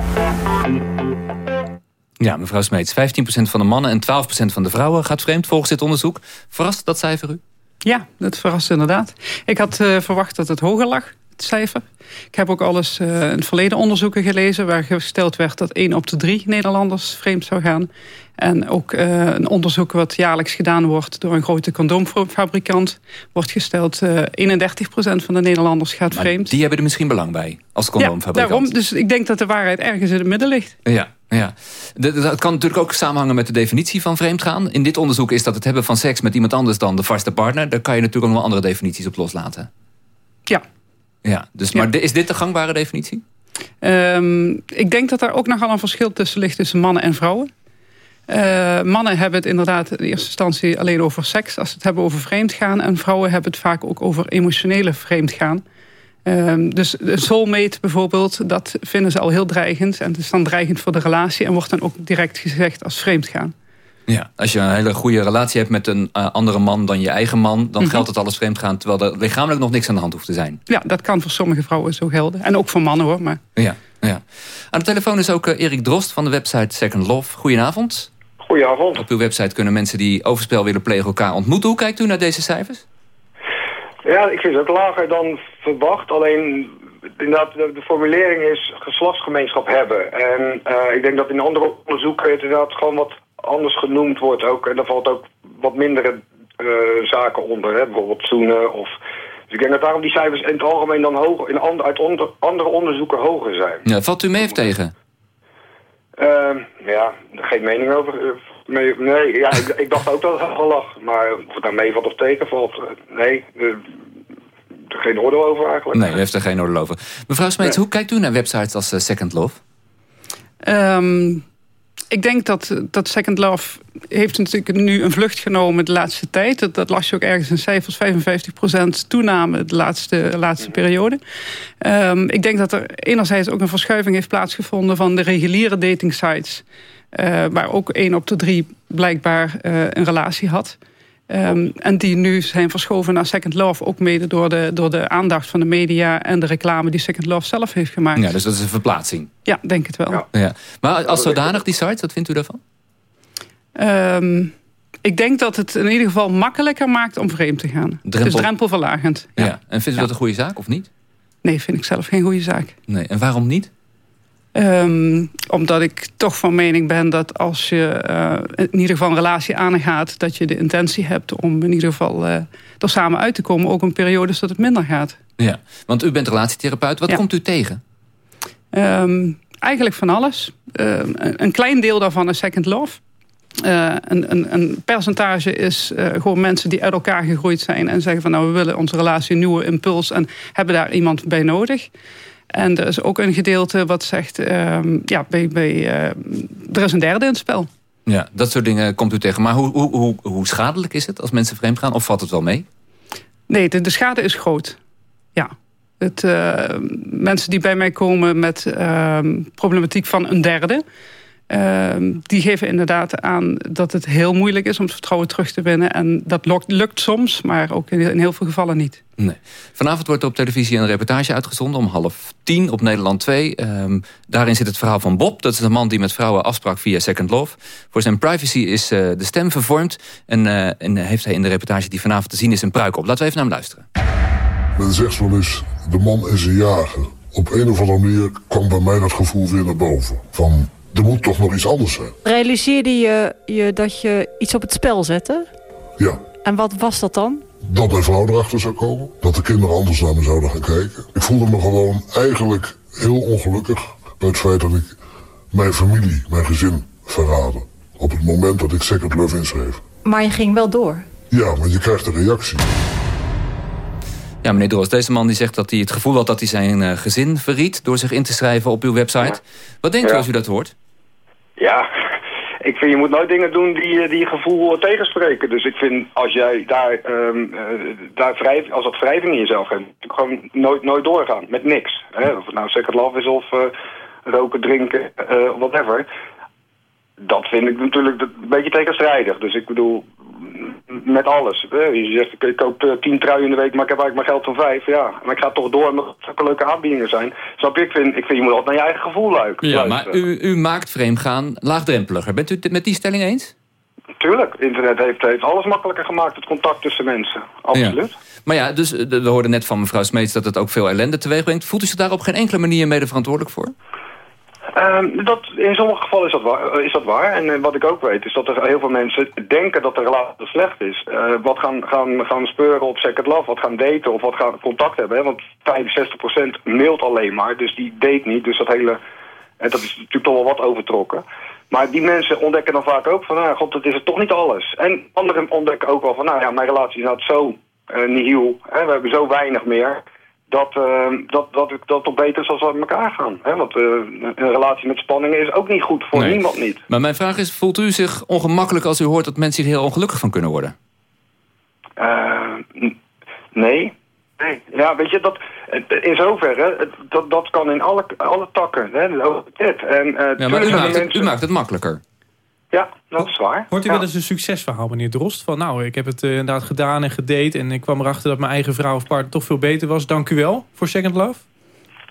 Ja, mevrouw Smeets, 15% van de mannen en 12% van de vrouwen gaat vreemd volgens dit onderzoek. Verrast dat cijfer u? Ja, dat verrast inderdaad. Ik had uh, verwacht dat het hoger lag cijfer. Ik heb ook alles uh, in het verleden onderzoeken gelezen... waar gesteld werd dat 1 op de 3 Nederlanders vreemd zou gaan. En ook uh, een onderzoek wat jaarlijks gedaan wordt... door een grote condoomfabrikant... wordt gesteld uh, 31% van de Nederlanders gaat maar vreemd. Die hebben er misschien belang bij, als condoomfabrikant. Ja, daarom. Dus ik denk dat de waarheid ergens in het midden ligt. Ja, ja. Dat kan natuurlijk ook samenhangen met de definitie van vreemdgaan. In dit onderzoek is dat het hebben van seks met iemand anders dan de vaste partner. Daar kan je natuurlijk ook nog wel andere definities op loslaten. Ja, ja, dus, maar is dit de gangbare definitie? Um, ik denk dat daar ook nogal een verschil tussen ligt tussen mannen en vrouwen. Uh, mannen hebben het inderdaad in eerste instantie alleen over seks... als ze het hebben over vreemdgaan. En vrouwen hebben het vaak ook over emotionele vreemdgaan. Um, dus de soulmate bijvoorbeeld, dat vinden ze al heel dreigend. En het is dan dreigend voor de relatie... en wordt dan ook direct gezegd als vreemdgaan. Ja, als je een hele goede relatie hebt met een uh, andere man dan je eigen man... dan Mhm. geldt het alles vreemd gaan, terwijl er lichamelijk nog niks aan de hand hoeft te zijn. Ja, dat kan voor sommige vrouwen zo gelden. En ook voor mannen hoor. Maar... Ja, ja. Aan de telefoon is ook uh, Erik Drost van de website Second Love. Goedenavond. Goedenavond. Op uw website kunnen mensen die overspel willen plegen elkaar ontmoeten. Hoe kijkt u naar deze cijfers? Ja, ik vind het ook lager dan verwacht. Alleen inderdaad, de, de formulering is geslachtsgemeenschap hebben. En uh, ik denk dat in andere onderzoeken het inderdaad gewoon wat anders genoemd wordt ook. En daar valt ook wat mindere uh, zaken onder. Hè? Bijvoorbeeld zoenen of... Dus ik denk dat daarom die cijfers in het algemeen dan hoog, in and, uit onder, andere onderzoeken hoger zijn. Ja, valt u mee of tegen? Uh, ja, geen mening over. Nee, nee ja, ik, ik, dacht ook dat het wel lag. Maar of het nou meevalt of tegenvalt, nee. Uh, er geen oordeel over eigenlijk. Nee, u heeft er geen oordeel over. Mevrouw Smeets, nee. hoe kijkt u naar websites als uh, Second Love? Um, ik denk dat, dat Second Love heeft natuurlijk nu een vlucht genomen de laatste tijd. Dat, las je ook ergens in cijfers, 55% toename de laatste, laatste periode. Um, ik denk dat er enerzijds ook een verschuiving heeft plaatsgevonden... van de reguliere dating sites... Uh, waar ook 1 op de 3 blijkbaar eh, een relatie had. Ehm, en die nu zijn verschoven naar Second Love. Ook mede door de, door de aandacht van de media en de reclame die Second Love zelf heeft gemaakt. Ja, dus dat is een verplaatsing. Ja, denk het wel. Ja. Maar als zodanig die sites, wat vindt u daarvan? Ehm, ik denk dat het in ieder geval makkelijker maakt om vreemd te gaan. Drempel- Dus drempelverlagend. Ja. En vindt u dat een goede zaak of niet? Nee, vind ik zelf geen goede zaak. Nee. En waarom niet? Ehm, omdat ik toch van mening ben dat als je eh, in ieder geval een relatie aangaat... dat je de intentie hebt om in ieder geval eh, er samen uit te komen. Ook in periodes dat het minder gaat. Ja, want u bent relatietherapeut. Wat Ja. komt u tegen? Ehm, eigenlijk van alles. Ehm, een, klein deel daarvan is second love. Eh, een, een, een percentage is gewoon mensen die uit elkaar gegroeid zijn... en zeggen van nou we willen onze relatie een nieuwe impuls... en hebben daar iemand bij nodig. En er is ook een gedeelte wat zegt... ehm, ja, bij, bij, eh, er is een derde in het spel. Ja, dat soort dingen komt u tegen. Maar hoe, hoe, hoe, hoe schadelijk is het als mensen vreemd gaan? Of valt het wel mee? Nee, de, de schade is groot. Ja. Het, eh, mensen die bij mij komen met ehm, problematiek van een derde... ehm, die geven inderdaad aan dat het heel moeilijk is om het vertrouwen terug te winnen. En dat lukt, lukt soms, maar ook in, in heel veel gevallen niet. Nee. Vanavond wordt er op televisie een reportage uitgezonden om half tien op Nederland 2. Ehm, daarin zit het verhaal van Bob. Dat is een man die met vrouwen afsprak via Second Love. Voor zijn privacy is eh, de stem vervormd. En, eh, en heeft hij in de reportage die vanavond te zien is een pruik op. Laten we even naar hem luisteren. Men zegt wel eens, de man is een jager. Op een of andere manier kwam bij mij dat gevoel weer naar boven. Van, er moet toch nog iets anders zijn. Realiseerde je, je dat je iets op het spel zette? Ja. En wat was dat dan? Dat mijn vrouw erachter zou komen. Dat de kinderen anders naar me zouden gaan kijken. Ik voelde me gewoon eigenlijk heel ongelukkig bij het feit dat ik mijn familie, mijn gezin verraadde. Op het moment dat ik Second Love inschreef. Maar je ging wel door. Ja, want je krijgt een reactie. Ja, meneer Droos, deze man die zegt dat hij het gevoel had dat hij zijn eh, gezin verriet... door zich in te schrijven op uw website. Wat denkt u als u dat hoort? Ja, ik vind je moet nooit dingen doen die, eh, die je gevoel eh, tegenspreken. Dus ik vind als jij daar, eh, daar wrijf, als dat wrijving in jezelf hebt, gewoon nooit, nooit doorgaan. Met niks. Hè? Of het nou second love is of roken, drinken, eh whatever. Dat vind ik natuurlijk een beetje tegenstrijdig. Dus ik bedoel, met alles. Je zegt, ik, koop eh, tien truien in de week, maar ik heb eigenlijk maar geld van vijf. Ja, maar ik ga toch door omdat het leuke aanbiedingen zijn. Snap je? Ik vind, ik vind je moet altijd naar je eigen gevoel luisteren. Ja, maar u, u maakt vreemdgaan laagdrempeliger. Bent u het met die stelling eens? Tuurlijk, internet heeft, heeft alles makkelijker gemaakt, het contact tussen mensen. Absoluut. Ja. Maar ja, dus eh, we hoorden net van mevrouw Smeets dat het ook veel ellende teweeg brengt. Voelt u zich daar op geen enkele manier mede verantwoordelijk voor? Ehm, dat, in sommige gevallen is dat, waar, eh, is dat waar. En eh, wat ik ook weet is dat er heel veel mensen denken dat de relatie slecht is. Eh, wat gaan, gaan, gaan speuren op second love, wat gaan daten of wat gaan contact hebben. Hè? Want 65% mailt alleen maar, dus die date niet. Dus dat hele, en dat is natuurlijk toch wel wat overtrokken. Maar die mensen ontdekken dan vaak ook van, nou god, dat is toch niet alles. En anderen ontdekken ook wel van, nou ja, mijn relatie is nou zo eh nihil. Hè? We hebben zo weinig meer. Dat, eh, dat, dat, dat het toch beter is als we uit elkaar gaan. Hè? Want eh, een relatie met spanningen is ook niet goed voor Nee. niemand niet. Maar mijn vraag is, voelt u zich ongemakkelijk als u hoort dat mensen hier heel ongelukkig van kunnen worden? Eh, nee. Nee. Ja, weet je, dat, in zoverre, dat, dat kan in alle, alle takken. Hè? En, eh, Ja, maar tuurlijk u zijn maakt, het, mensen- u maakt het makkelijker. Ja, dat is waar. Hoort u Ja. wel eens een succesverhaal, meneer Drost? Van nou, ik heb het eh, inderdaad gedaan en gedate... en ik kwam erachter dat mijn eigen vrouw of partner toch veel beter was. Dank u wel voor Second Love.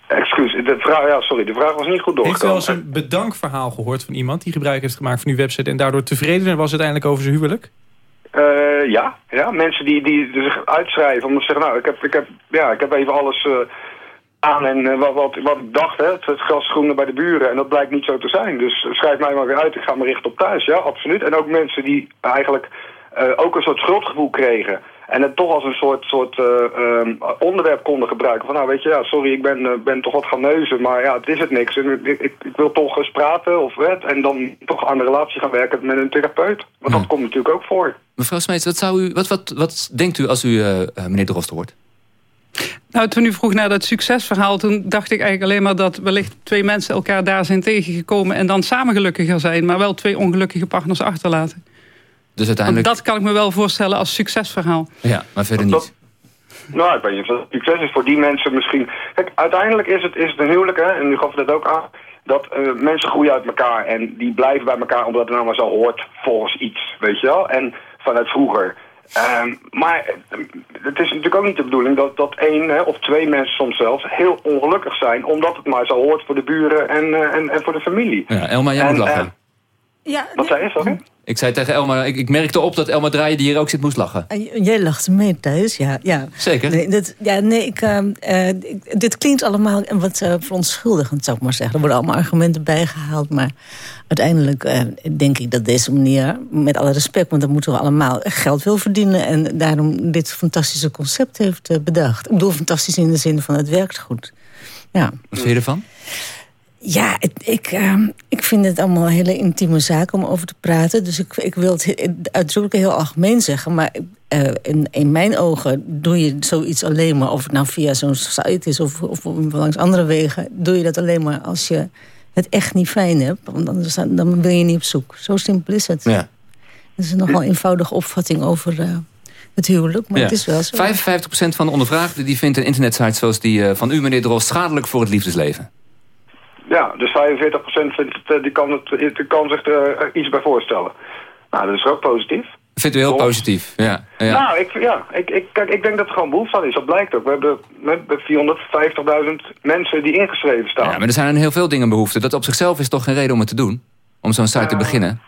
Excuus, de vraag, ja, sorry, de vraag was niet goed Heeft u wel doorgekomen. eens een bedankverhaal gehoord van iemand... die gebruik heeft gemaakt van uw website... en daardoor tevreden was uiteindelijk over zijn huwelijk? Eh, ja, ja, mensen die, die zich uitschrijven omdat ze zeggen, nou, ik heb, ik heb, ja, ik heb even alles eh, aan en eh, wat, wat, wat ik dacht, hè, het, gras groener bij de buren. En dat blijkt niet zo te zijn. Dus schrijf mij maar weer uit, ik ga me richten op thuis. Ja, absoluut. En ook mensen die eigenlijk eh, ook een soort schuldgevoel kregen. En het toch als een soort, soort eh, ehm, onderwerp konden gebruiken. Van nou weet je, ja, sorry, ik ben, ben toch wat gaan neuzen, maar ja, het is het niks. En ik, ik, ik wil toch eens praten of hè, en dan toch aan de relatie gaan werken met een therapeut. Want dat komt natuurlijk ook voor. Mevrouw Smeets, wat, zou u, wat, wat, wat denkt u als u meneer Drost hoort? Nou, toen u vroeg naar dat succesverhaal... toen dacht ik eigenlijk alleen maar dat wellicht twee mensen elkaar daar zijn tegengekomen... en dan samen gelukkiger zijn, maar wel twee ongelukkige partners achterlaten. Dus Want uiteindelijk... dat kan ik me wel voorstellen als succesverhaal. Ja, maar verder niet. Nou, ik weet niet of dat succes is voor die mensen misschien. Kijk, uiteindelijk is het, is het een huwelijk, hè, en u gaf dat ook aan. dat eh, mensen groeien uit elkaar en die blijven bij elkaar omdat het nou maar zo hoort volgens iets, weet je wel? En vanuit vroeger. Ehm, maar eh, het is natuurlijk ook niet de bedoeling dat, dat één hè, of twee mensen soms zelfs heel ongelukkig zijn... omdat het maar zo hoort voor de buren en, eh, en, en voor de familie. Ja, Elma, jij moet En, lachen. eh, Ja, wat zei je, sorry? Ik zei tegen Elma, ik, ik merkte op dat Elma Draaien die hier ook zit moest lachen. En Jij lacht mee thuis, ja. ja. Zeker. Nee, dit, ja, nee ik, ehm, eh, ik- dit klinkt allemaal wat eh, verontschuldigend, zou ik maar zeggen. Er worden allemaal argumenten bijgehaald, maar uiteindelijk eh, denk ik dat deze meneer, met alle respect, want dan moeten we allemaal geld wil verdienen en daarom dit fantastische concept heeft eh, bedacht. Ik bedoel fantastisch in de zin van het werkt goed. Ja. Wat vind je ervan? Ja, het- ik, ehm, ik vind het allemaal een hele intieme zaak om over te praten. Dus ik, ik wil het he- uitdrukkelijk heel algemeen zeggen. Maar eh, in, in mijn ogen doe je zoiets alleen maar... of het nou via zo'n site is of, of langs andere wegen... doe je dat alleen maar als je het echt niet fijn hebt. Want dan, dan ben je niet op zoek. Zo simpel is het. Ja. Dat is een nogal eenvoudige opvatting over eh, het huwelijk. Maar Ja. het is wel zo. 55% van de ondervraagden die vindt een internetsite zoals die eh, van u, meneer Drost, schadelijk voor het liefdesleven. Ja, dus 45% vindt het, eh, die, kan het, die kan zich er iets bij voorstellen. Nou, dat is ook positief. Vindt u heel positief. Ja. ja. Nou, ik, ja, ik, ik, kijk, ik denk dat er gewoon behoefte aan is. Dat blijkt ook. We hebben met 450.000 mensen die ingeschreven staan. Ja, maar er zijn aan heel veel dingen behoefte. Dat op zichzelf is toch geen reden om het te doen? Om zo'n site te beginnen?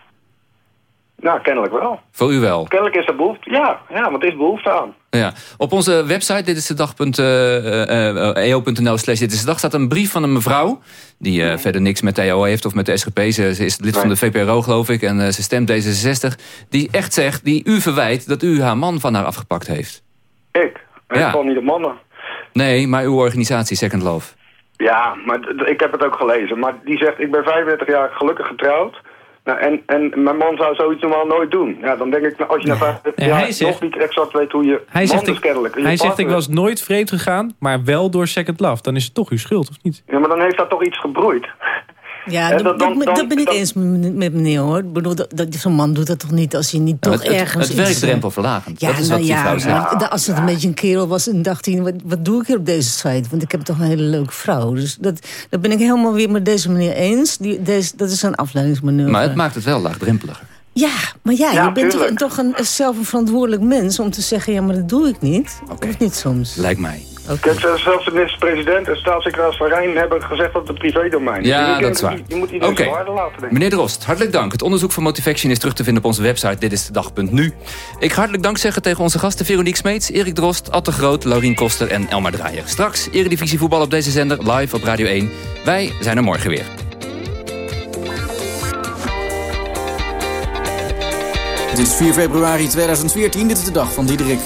Nou, kennelijk wel. Voor u wel. Kennelijk is er behoefte. Ja, ja want er is behoefte aan. Ja. Op onze website, dit is de dag.eo.nl slash dit is de dag, staat een brief van een mevrouw. Die eh, verder niks met de EO heeft of met de SGP. Ze, ze is lid van de VPRO, geloof ik. En eh, ze stemt D66. Die echt zegt, die u verwijt dat u haar man van haar afgepakt heeft. Ik. Ja. Ik val niet de mannen. Nee, maar uw organisatie, Second Love. Ja, maar ik heb het ook gelezen. Maar die zegt, ik ben 35 jaar gelukkig getrouwd. Nou, en, en mijn man zou zoiets normaal nooit doen. Ja, dan denk ik, nou, als je na 35 Ja, jaar hij zegt- nog niet exact weet hoe je Hij man zegt, ik, kennelijk... hij zegt ik was nooit vreemd gegaan, maar wel door Second Love. Dan is het toch uw schuld, of niet? Ja, maar dan heeft dat toch iets gebroeid. Ja, dat, dan- dat, dan- dat ben ik dan- eens met meneer hoor. Ik bedoel, dat, dat, zo'n man doet dat toch niet als hij niet toch het, het, ergens... het iets, werkt drempelverlagend. Ja, dat is wat nou die ja, vrouw zegt. maar als het een beetje een kerel was en dacht hij... Wat, wat doe ik hier op deze site? Want ik heb toch een hele leuke vrouw. Dus dat, dat ben ik helemaal weer met deze meneer eens. Die, deze, dat is een afleidingsmanoeuvre. Maar het maakt het wel laagdrempeliger. Ja, maar ja, Ja, je bent toch een, zelf een verantwoordelijk mens... om te zeggen, ja, maar dat doe ik niet. Of niet soms. Lijkt mij. Kijk, zelfs de minister-president en staatssecretaris Van Rijn hebben gezegd dat het privédomein is. Ja, Dus dat is waar. Je, je moet iedereen Oké. zijn waarde laten denken. Meneer Drost, hartelijk dank. Het onderzoek van Motivation is terug te vinden op onze website. Dit is de dag.nu. Ik ga hartelijk dank zeggen tegen onze gasten Veronique Smeets, Erik Drost, Atte Groot, Laurien Koster en Elmar Draaier. Straks Eredivisie voetbal op deze zender live op Radio 1. Wij zijn er morgen weer. Het is 4 februari 2014, dit is de dag van Diederik.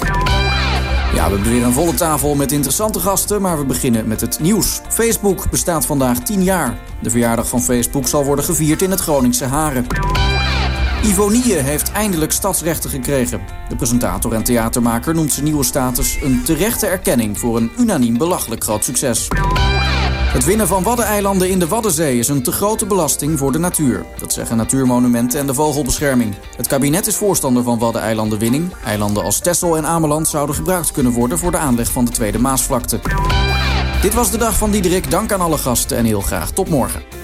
Ja, we hebben weer een volle tafel met interessante gasten, maar we beginnen met het nieuws. Facebook bestaat vandaag 10 jaar. De verjaardag van Facebook zal worden gevierd in het Groningse Haren. Ivonie heeft eindelijk stadsrechten gekregen. De presentator en theatermaker noemt zijn nieuwe status een terechte erkenning voor een unaniem belachelijk groot succes. Het winnen van waddeneilanden in de Waddenzee is een te grote belasting voor de natuur. Dat zeggen Natuurmonumenten en de Vogelbescherming. Het kabinet is voorstander van waddeneilandenwinning. Eilanden als Texel en Ameland zouden gebruikt kunnen worden voor de aanleg van de Tweede Maasvlakte. Dit was de dag van Diederik. Dank aan alle gasten en heel graag tot morgen.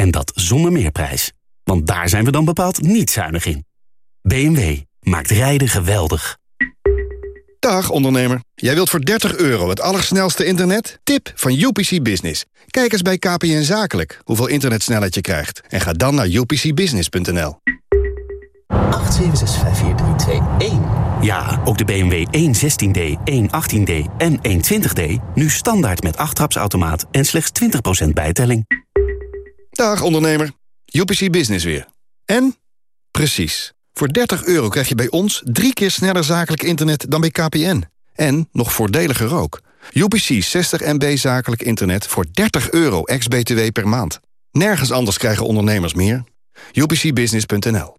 en dat zonder meerprijs. Want daar zijn we dan bepaald niet zuinig in. BMW maakt rijden geweldig. Dag ondernemer. Jij wilt voor 30 euro het allersnelste internet? Tip van UPC Business. Kijk eens bij KPN Zakelijk hoeveel internetsnelheid je krijgt. En ga dan naar upcbusiness.nl. 1. Ja, ook de BMW 116D, 118D en 120D... nu standaard met 8 trapsautomaat en slechts 20% bijtelling. Dag ondernemer. UPC Business weer. En? Precies. Voor 30 euro krijg je bij ons drie keer sneller zakelijk internet dan bij KPN. En nog voordeliger ook. UPC 60 MB zakelijk internet voor 30 euro ex-BTW per maand. Nergens anders krijgen ondernemers meer. UPCbusiness.nl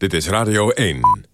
Dit is Radio 1.